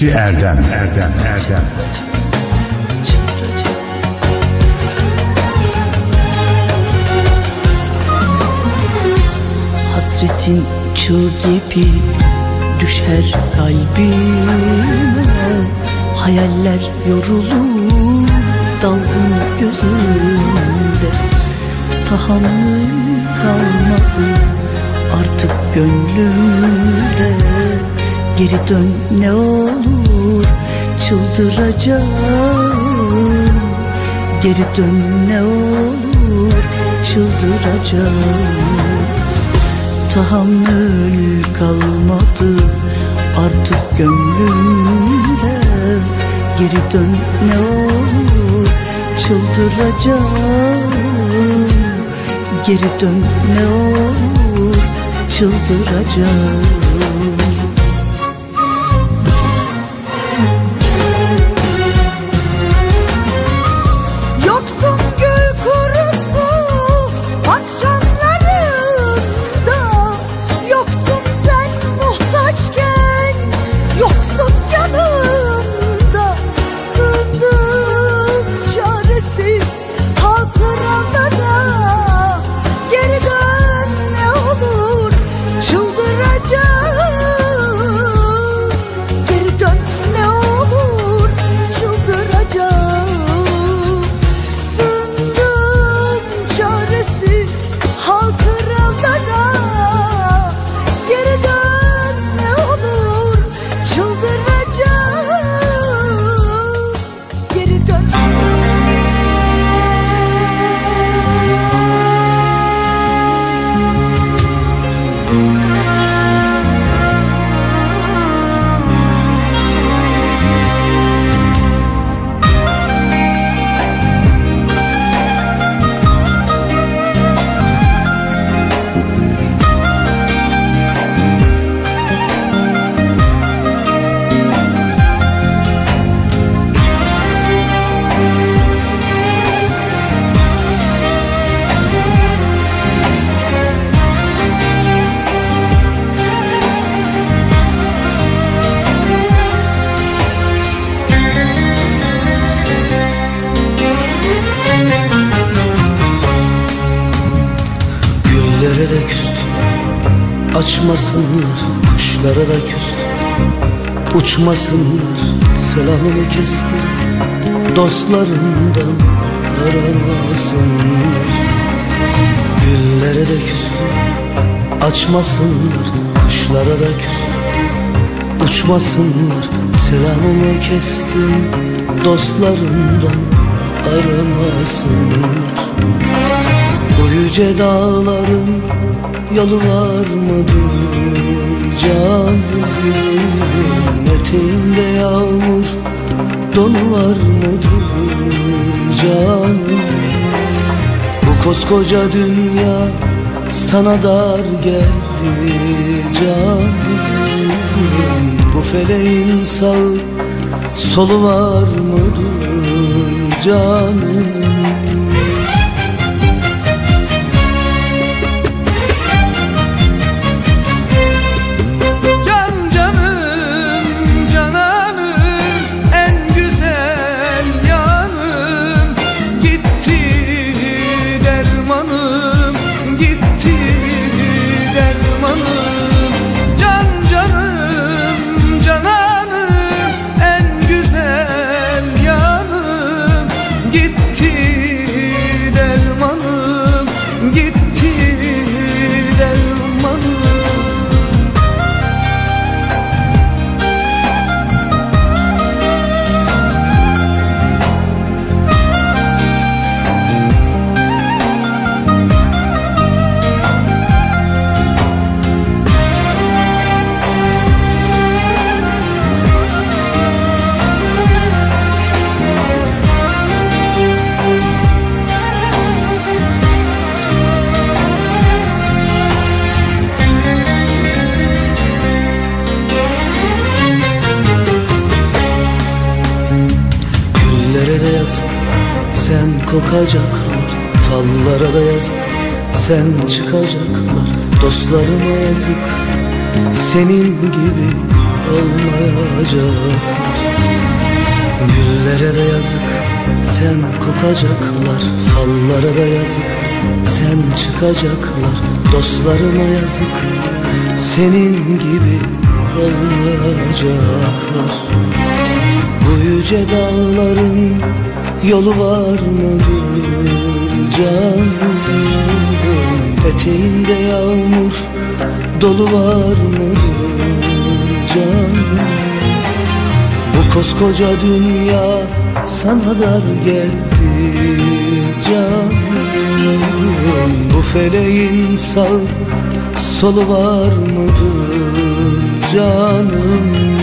Nöbetçi Erdem. Erdem Erdem. Hasretin çığ gibi düşer kalbime. Hayaller yorulur dalgın gözümde. Tahammül kalmadı artık gönlümde Geri dön ne olur çıldıracağım. Geri dön ne olur çıldıracağım. Tahammül kalmadı artık gönlümde. Geri dön ne olur çıldıracağım. Geri dön ne olur çıldıracağım. Uçmasınlar selamımı kestir Dostlarımdan yaramasınlar Güllere de küstüm açmasınlar Kuşlara da küstüm. Uçmasınlar selamımı kestim. Dostlarımdan aramasınlar bu yüce dağların yolu var mıdır canım Eteğinde yağmur donu var mıdır canım Bu koskoca dünya sana dar geldi canım Bu feleğin sağ solu var mıdır canım kokacaklar Fallara da yazık sen çıkacaklar Dostlarıma yazık senin gibi olmayacaklar. Güllere de yazık sen kokacaklar Fallara da yazık sen çıkacaklar Dostlarıma yazık senin gibi olmayacaklar. Bu yüce dağların yolu var mıdır canım? Eteğinde yağmur dolu var mıdır canım? Bu koskoca dünya sana dar geldi canım. Bu feleğin sağ solu var mıdır canım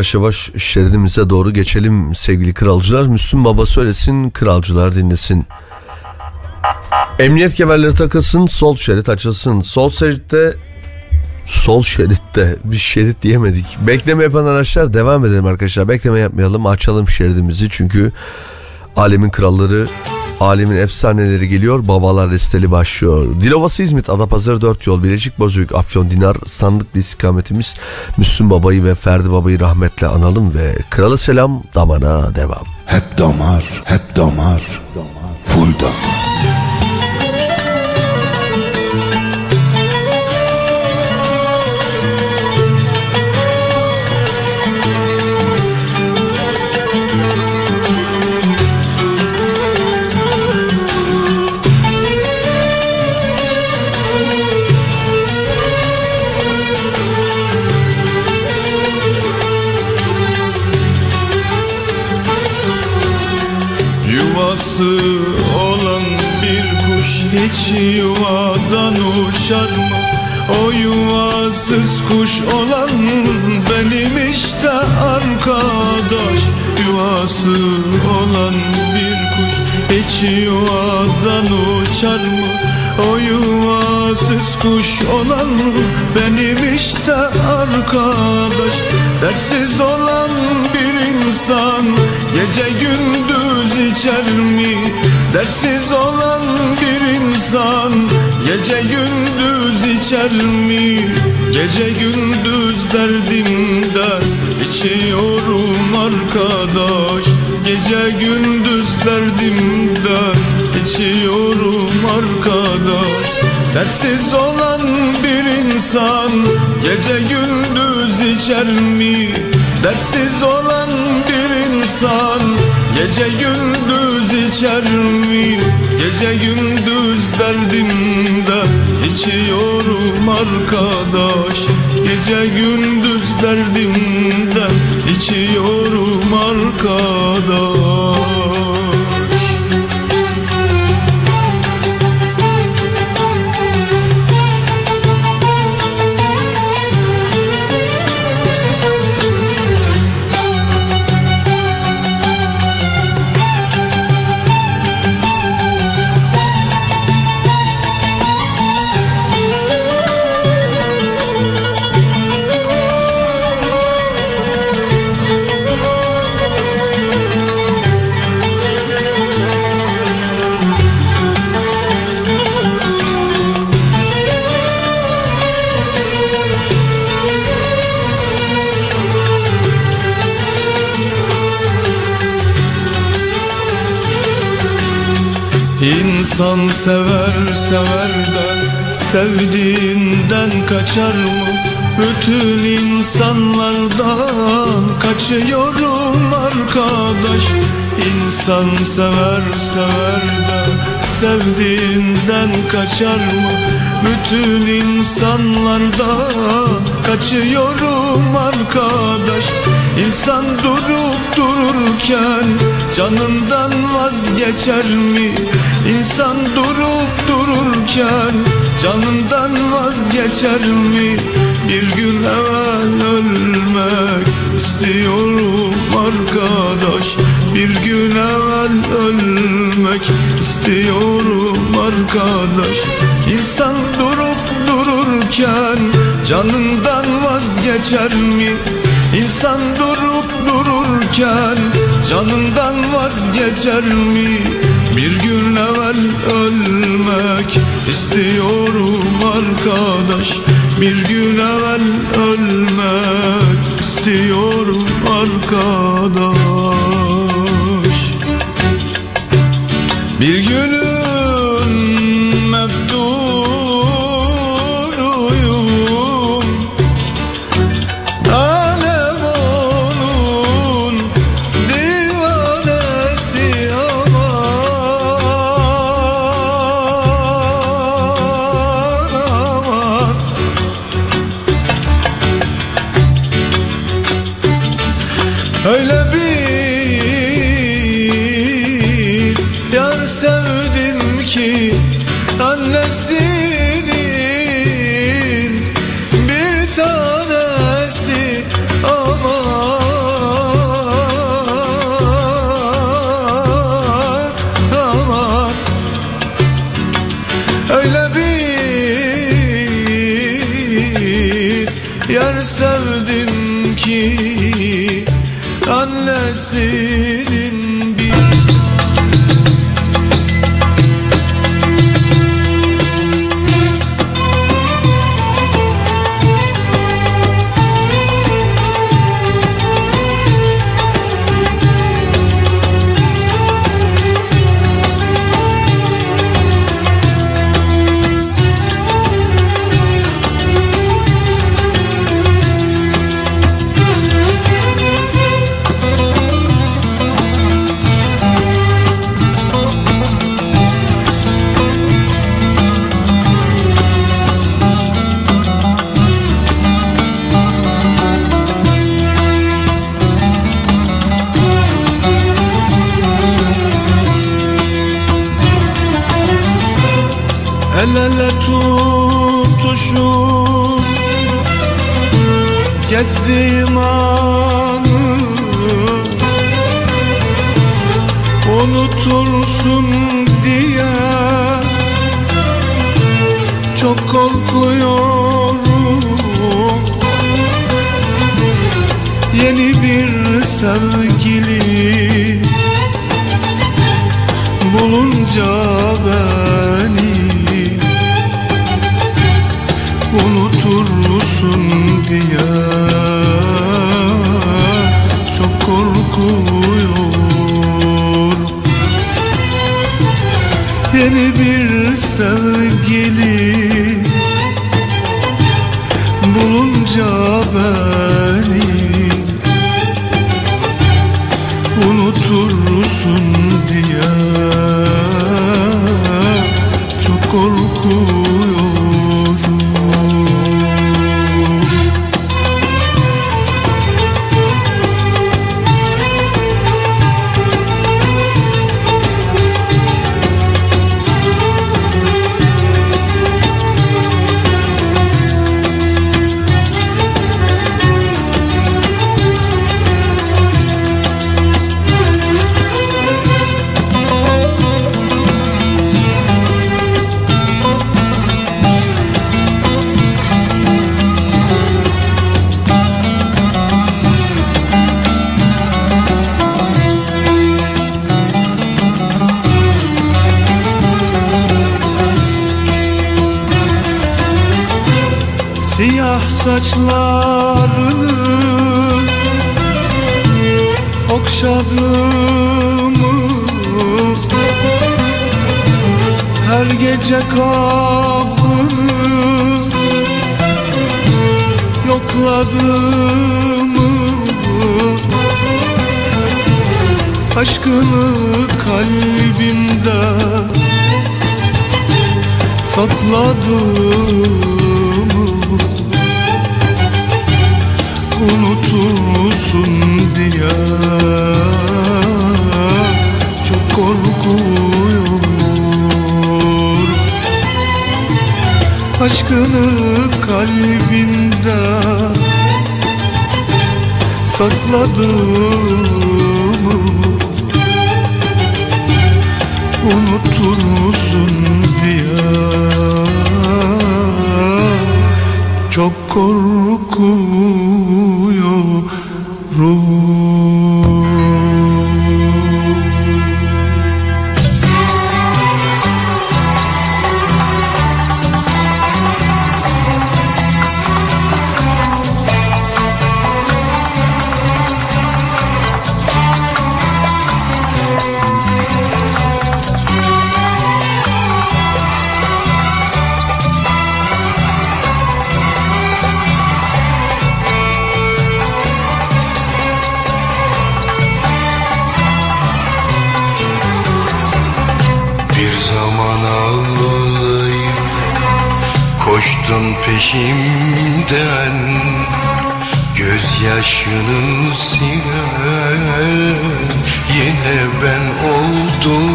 yavaş yavaş şeridimize doğru geçelim sevgili kralcılar. Müslüm Baba söylesin, kralcılar dinlesin. Emniyet kemerleri takılsın, sol şerit açılsın. Sol şeritte sol şeritte bir şerit diyemedik. Bekleme yapan araçlar devam edelim arkadaşlar. Bekleme yapmayalım. Açalım şeridimizi çünkü alemin kralları Alemin efsaneleri geliyor, babalar listeli başlıyor. Dilovası İzmit, Adapazarı 4 yol, Bilecik Bozüyük, Afyon Dinar, Sandıklı istikametimiz Müslüm Baba'yı ve Ferdi Baba'yı rahmetle analım ve kralı selam damana devam. Hep damar, hep damar, full damar. Yuvası olan bir kuş hiç yuvadan uçar mı? O yuvasız kuş olan benim işte arkadaş Yuvası olan bir kuş hiç yuvadan uçar mı? O yuvasız kuş olan benim işte arkadaş Dertsiz olan bir insan gece gündüz içer mi? Dertsiz olan bir insan gece gündüz içer mi? Gece gündüz derdimden içiyorum arkadaş Gece gündüz derdimden içiyorum arkadaş Dertsiz olan bir insan gece gündüz içer mi? Dertsiz olan bir insan gece gündüz içer mi? Gece gündüz derdimden içiyorum arkadaş Gece gündüz derdimden içiyorum arkadaş İnsan sever sever de sevdiğinden kaçar mı? Bütün insanlardan kaçıyorum arkadaş İnsan sever sever de sevdiğinden kaçar mı? Bütün insanlardan kaçıyorum arkadaş İnsan durup dururken canından vazgeçer mi? İnsan durup dururken canından vazgeçer mi? Bir gün evvel ölmek istiyorum arkadaş Bir gün evvel ölmek istiyorum arkadaş İnsan durup dururken canından vazgeçer mi? İnsan durup dururken canından vazgeçer mi? Bir gün evvel ölmek istiyorum arkadaş. Bir gün evvel ölmek istiyorum arkadaş saçlarını okşadığımı Her gece kapını kokladığımı Aşkını kalbimde sakladığımı Unutursun diye. Çok korkuyorum. Aşkını kalbimde sakladığımı Unutur musun diye. Çok korkuyorum peşimden Gözyaşını silen yine ben oldum.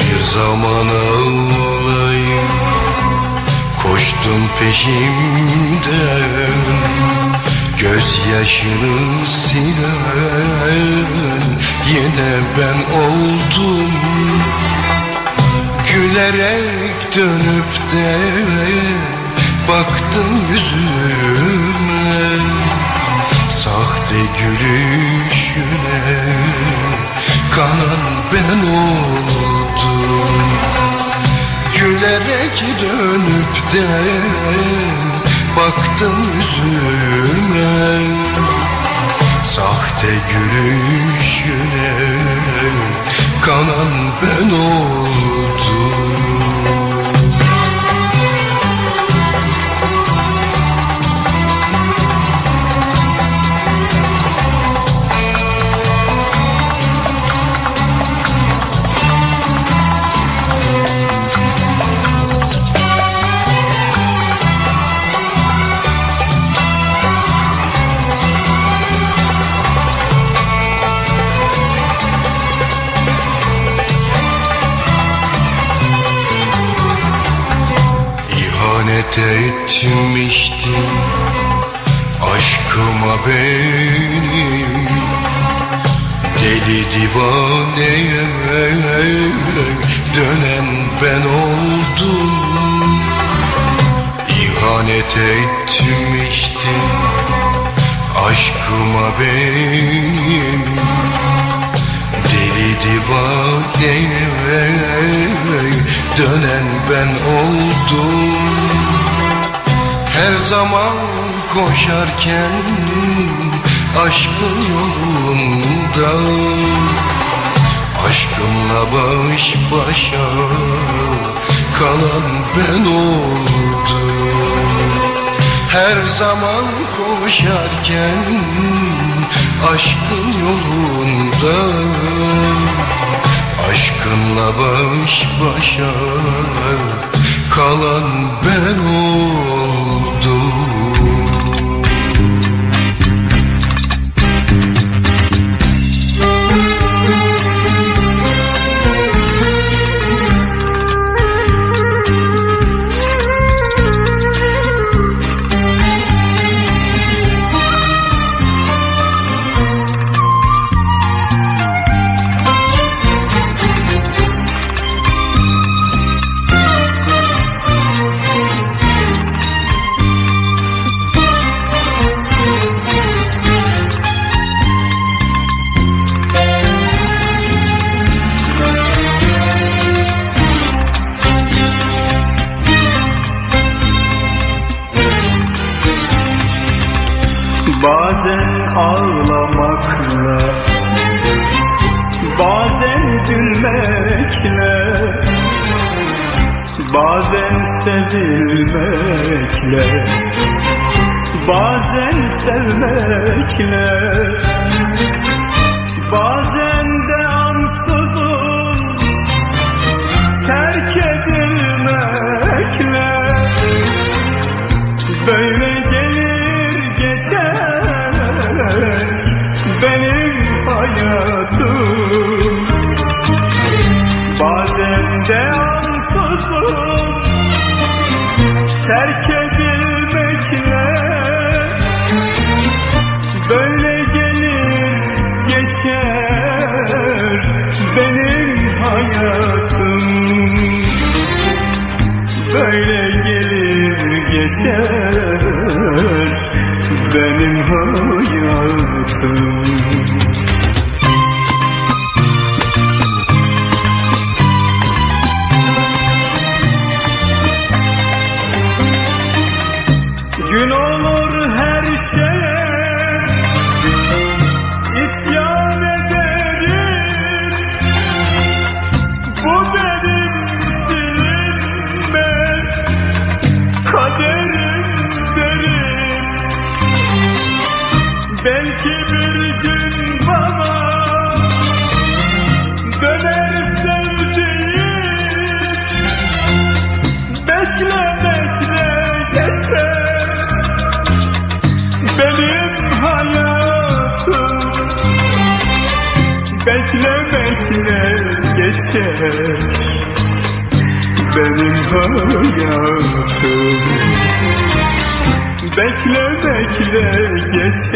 Bir zaman ağlayıp koştun peşimden Gözyaşını silen yine ben oldum Gülerek dönüp de baktın yüzüme. Sahte gülüşüne kanan ben oldum Gülerek dönüp de baktın yüzüme. Sahte gülüşüne kanan ben oldum İhanet etmiştin aşkıma benim Deli divaneye dönen ben oldum. İhanet etmiştin aşkıma benim. Deli divaneye dönen ben oldum Her zaman koşarken aşkın yolunda Aşkımla baş başa kalan ben oldum. Her zaman koşarken aşkın yolunda Aşkınla baş başa kalan ben oldum sevmekle Bazen sevmekle.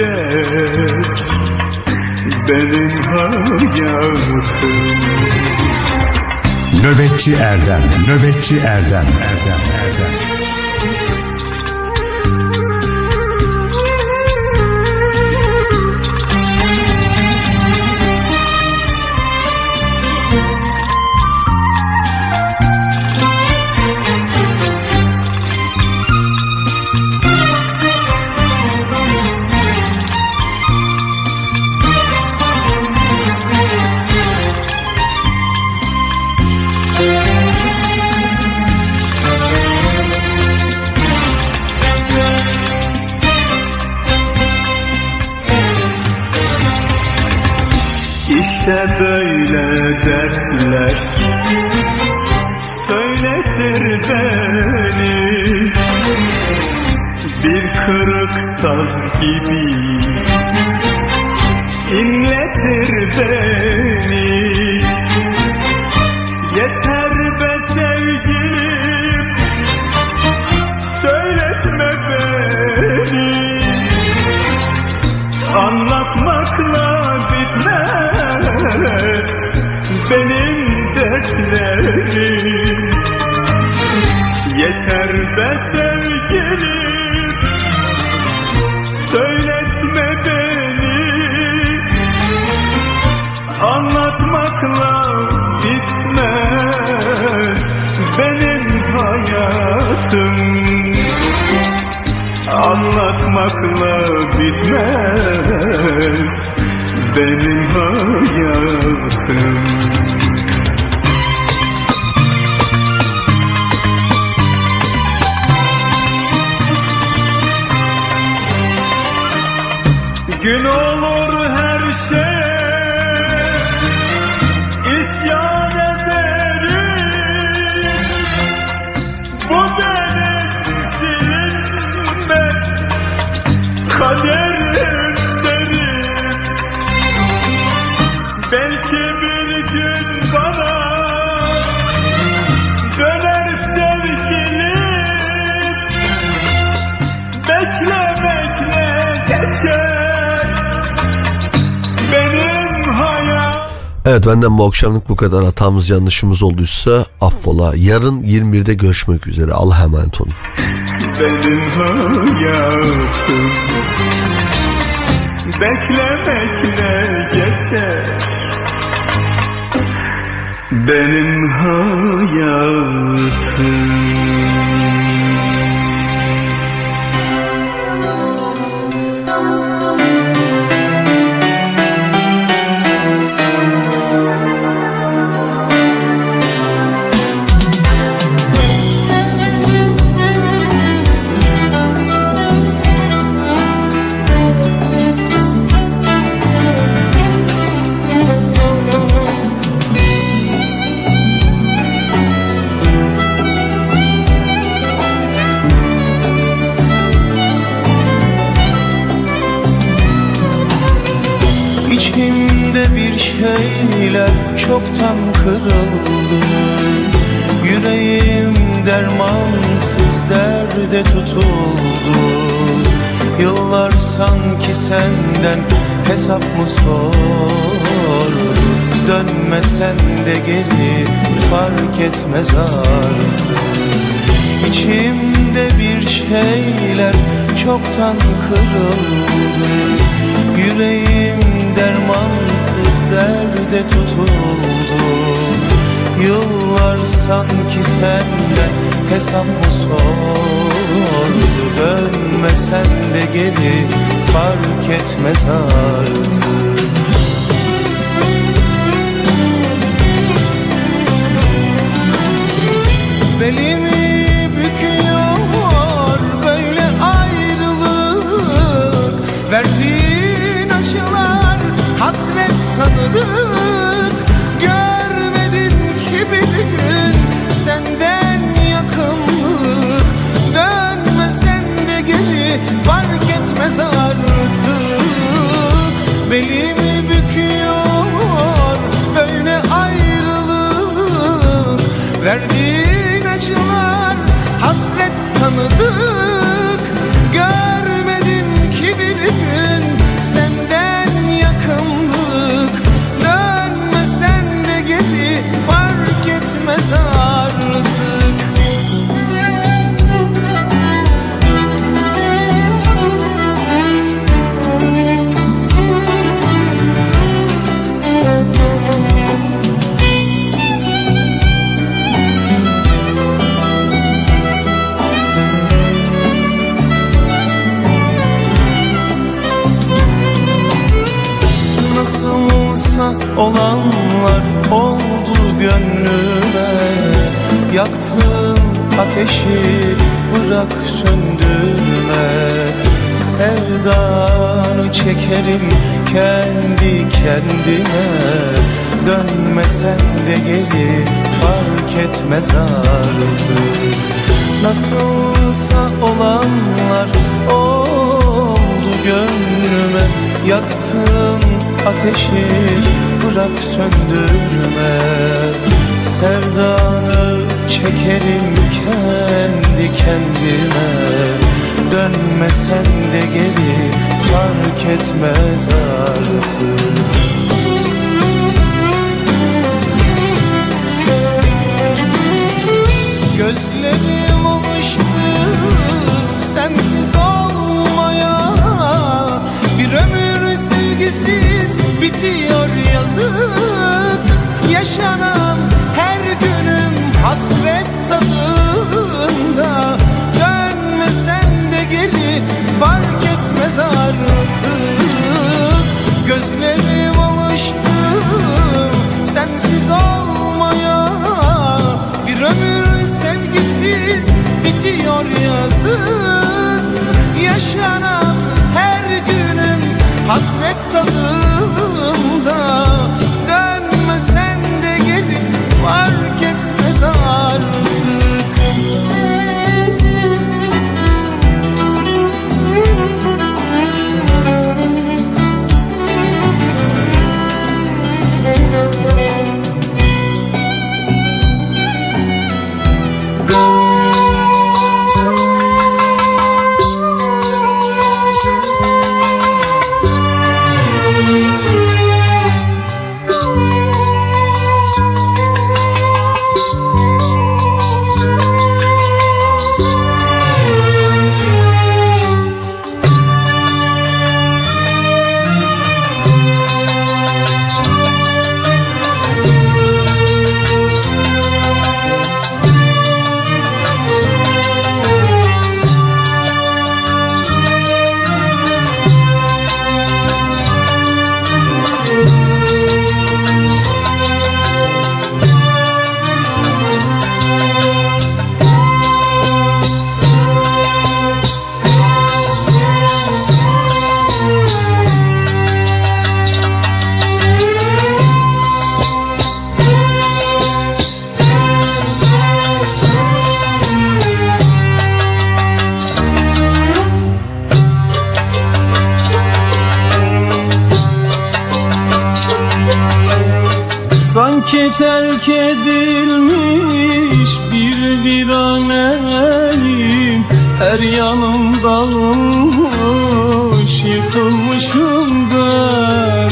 hayat benim hayatım Nöbetçi Erdem, Nöbetçi Erdem, Erdem, Erdem. Madem bu akşamlık bu kadar hatamız yanlışımız olduysa affola. Yarın 21'de görüşmek üzere. Allah'a emanet olun. Benim hayatım Bekle bekle geçer Benim hayatım senden hesap mı sordu Dönmesen de geri fark etmez artık. İçimde bir şeyler çoktan kırıldı. Yüreğim dermansız derde tutuldu. Yıllar sanki senden hesap mı sordu Dönmesen de geri fark etmez artık. Belimi büküyor böyle ayrılık? Verdiğin acılar hasret tanıdık olanlar oldu gönlüme. Yaktığın ateşi bırak söndürme Sevdanı çekerim kendi kendime. Dönmesen de geri fark etmez artık. Nasılsa olanlar oldu gönlüme. Yaktığın ateşi bırak söndürme. Sevdanı çekerim kendi kendime. Dönmesen de geri fark etmez artık. Gözlerim alıştı sensiz bitiyor yazık. Yaşanan her günüm hasret tadında. Dönmesen de geri fark etmez artık. Gözlerim alıştı sensiz olmaya. Bir ömür sevgisiz bitiyor yazık. Yaşanan her günüm hasret tadında terk edilmiş bir viraneyim Her yanım dağılmış yıkılmışım ben.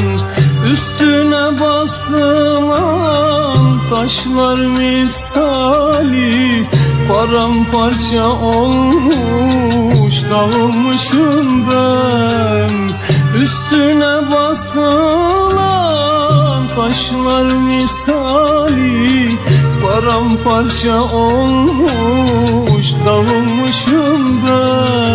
Üstüne basılan taşlar misali Paramparça olmuş dağılmışım ben. Üstüne basılan taşlar Paramparça olmuş dağılmışım ben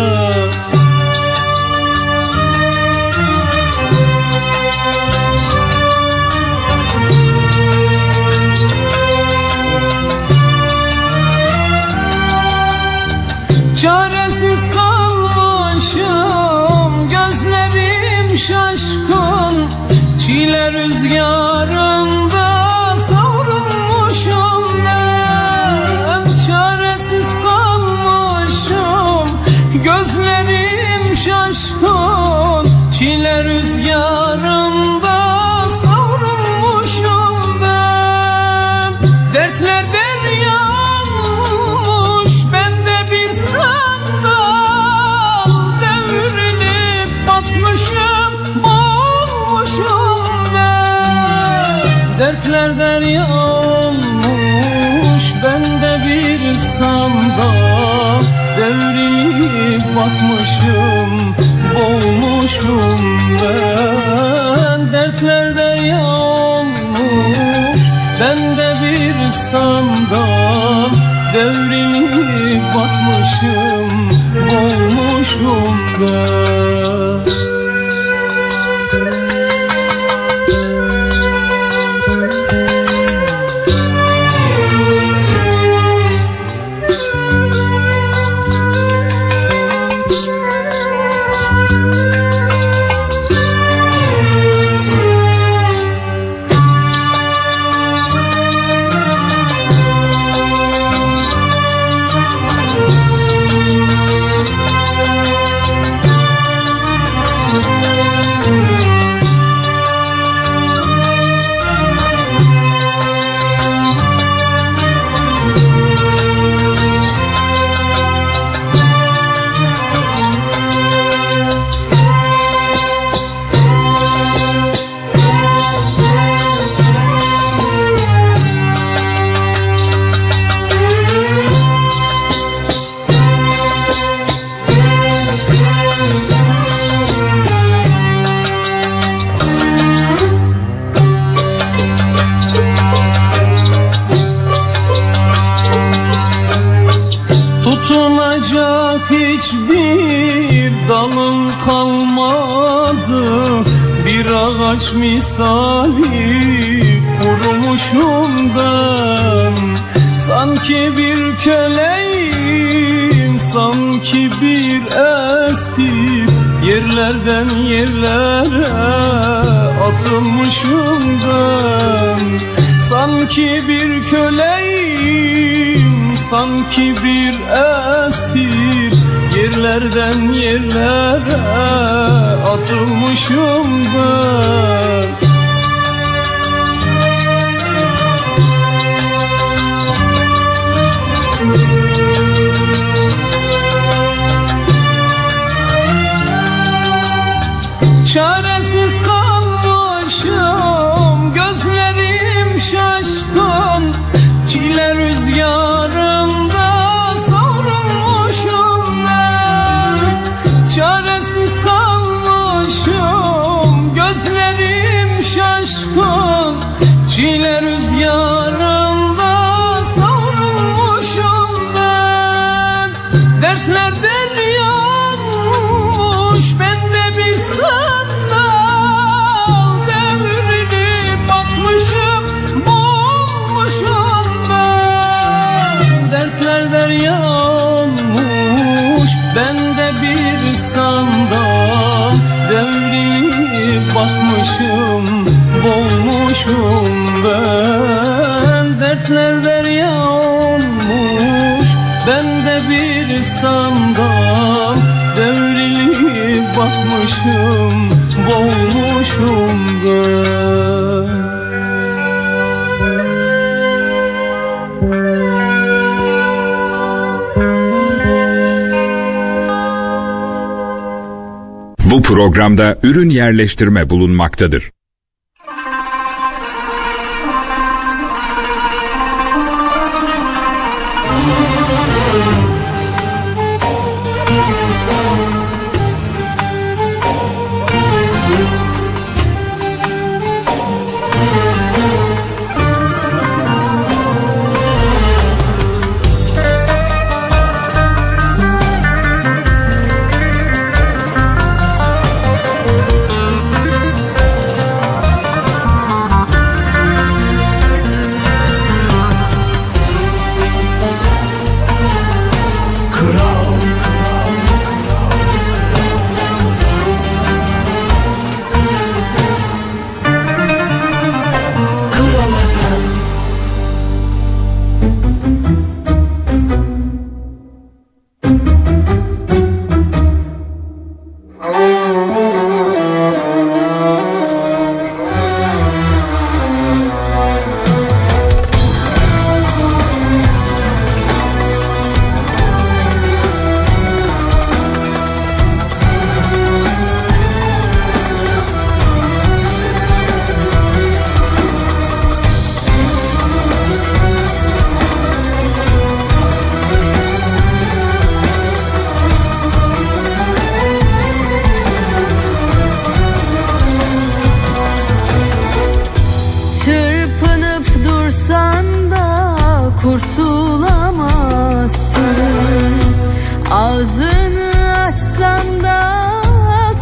batmışım Boğulmuşum ben. Dertler deryanmış kalmadı Bir ağaç misali kurumuşum ben. Sanki bir köleyim sanki bir esir Yerlerden yerlere atılmışım ben. Sanki bir köleyim sanki bir esir Yerlerden yerlere atılmışım ben hasretler derya olmuş Ben de bir sandal devrilip batmışım Boğulmuşum ben Bu programda ürün yerleştirme bulunmaktadır.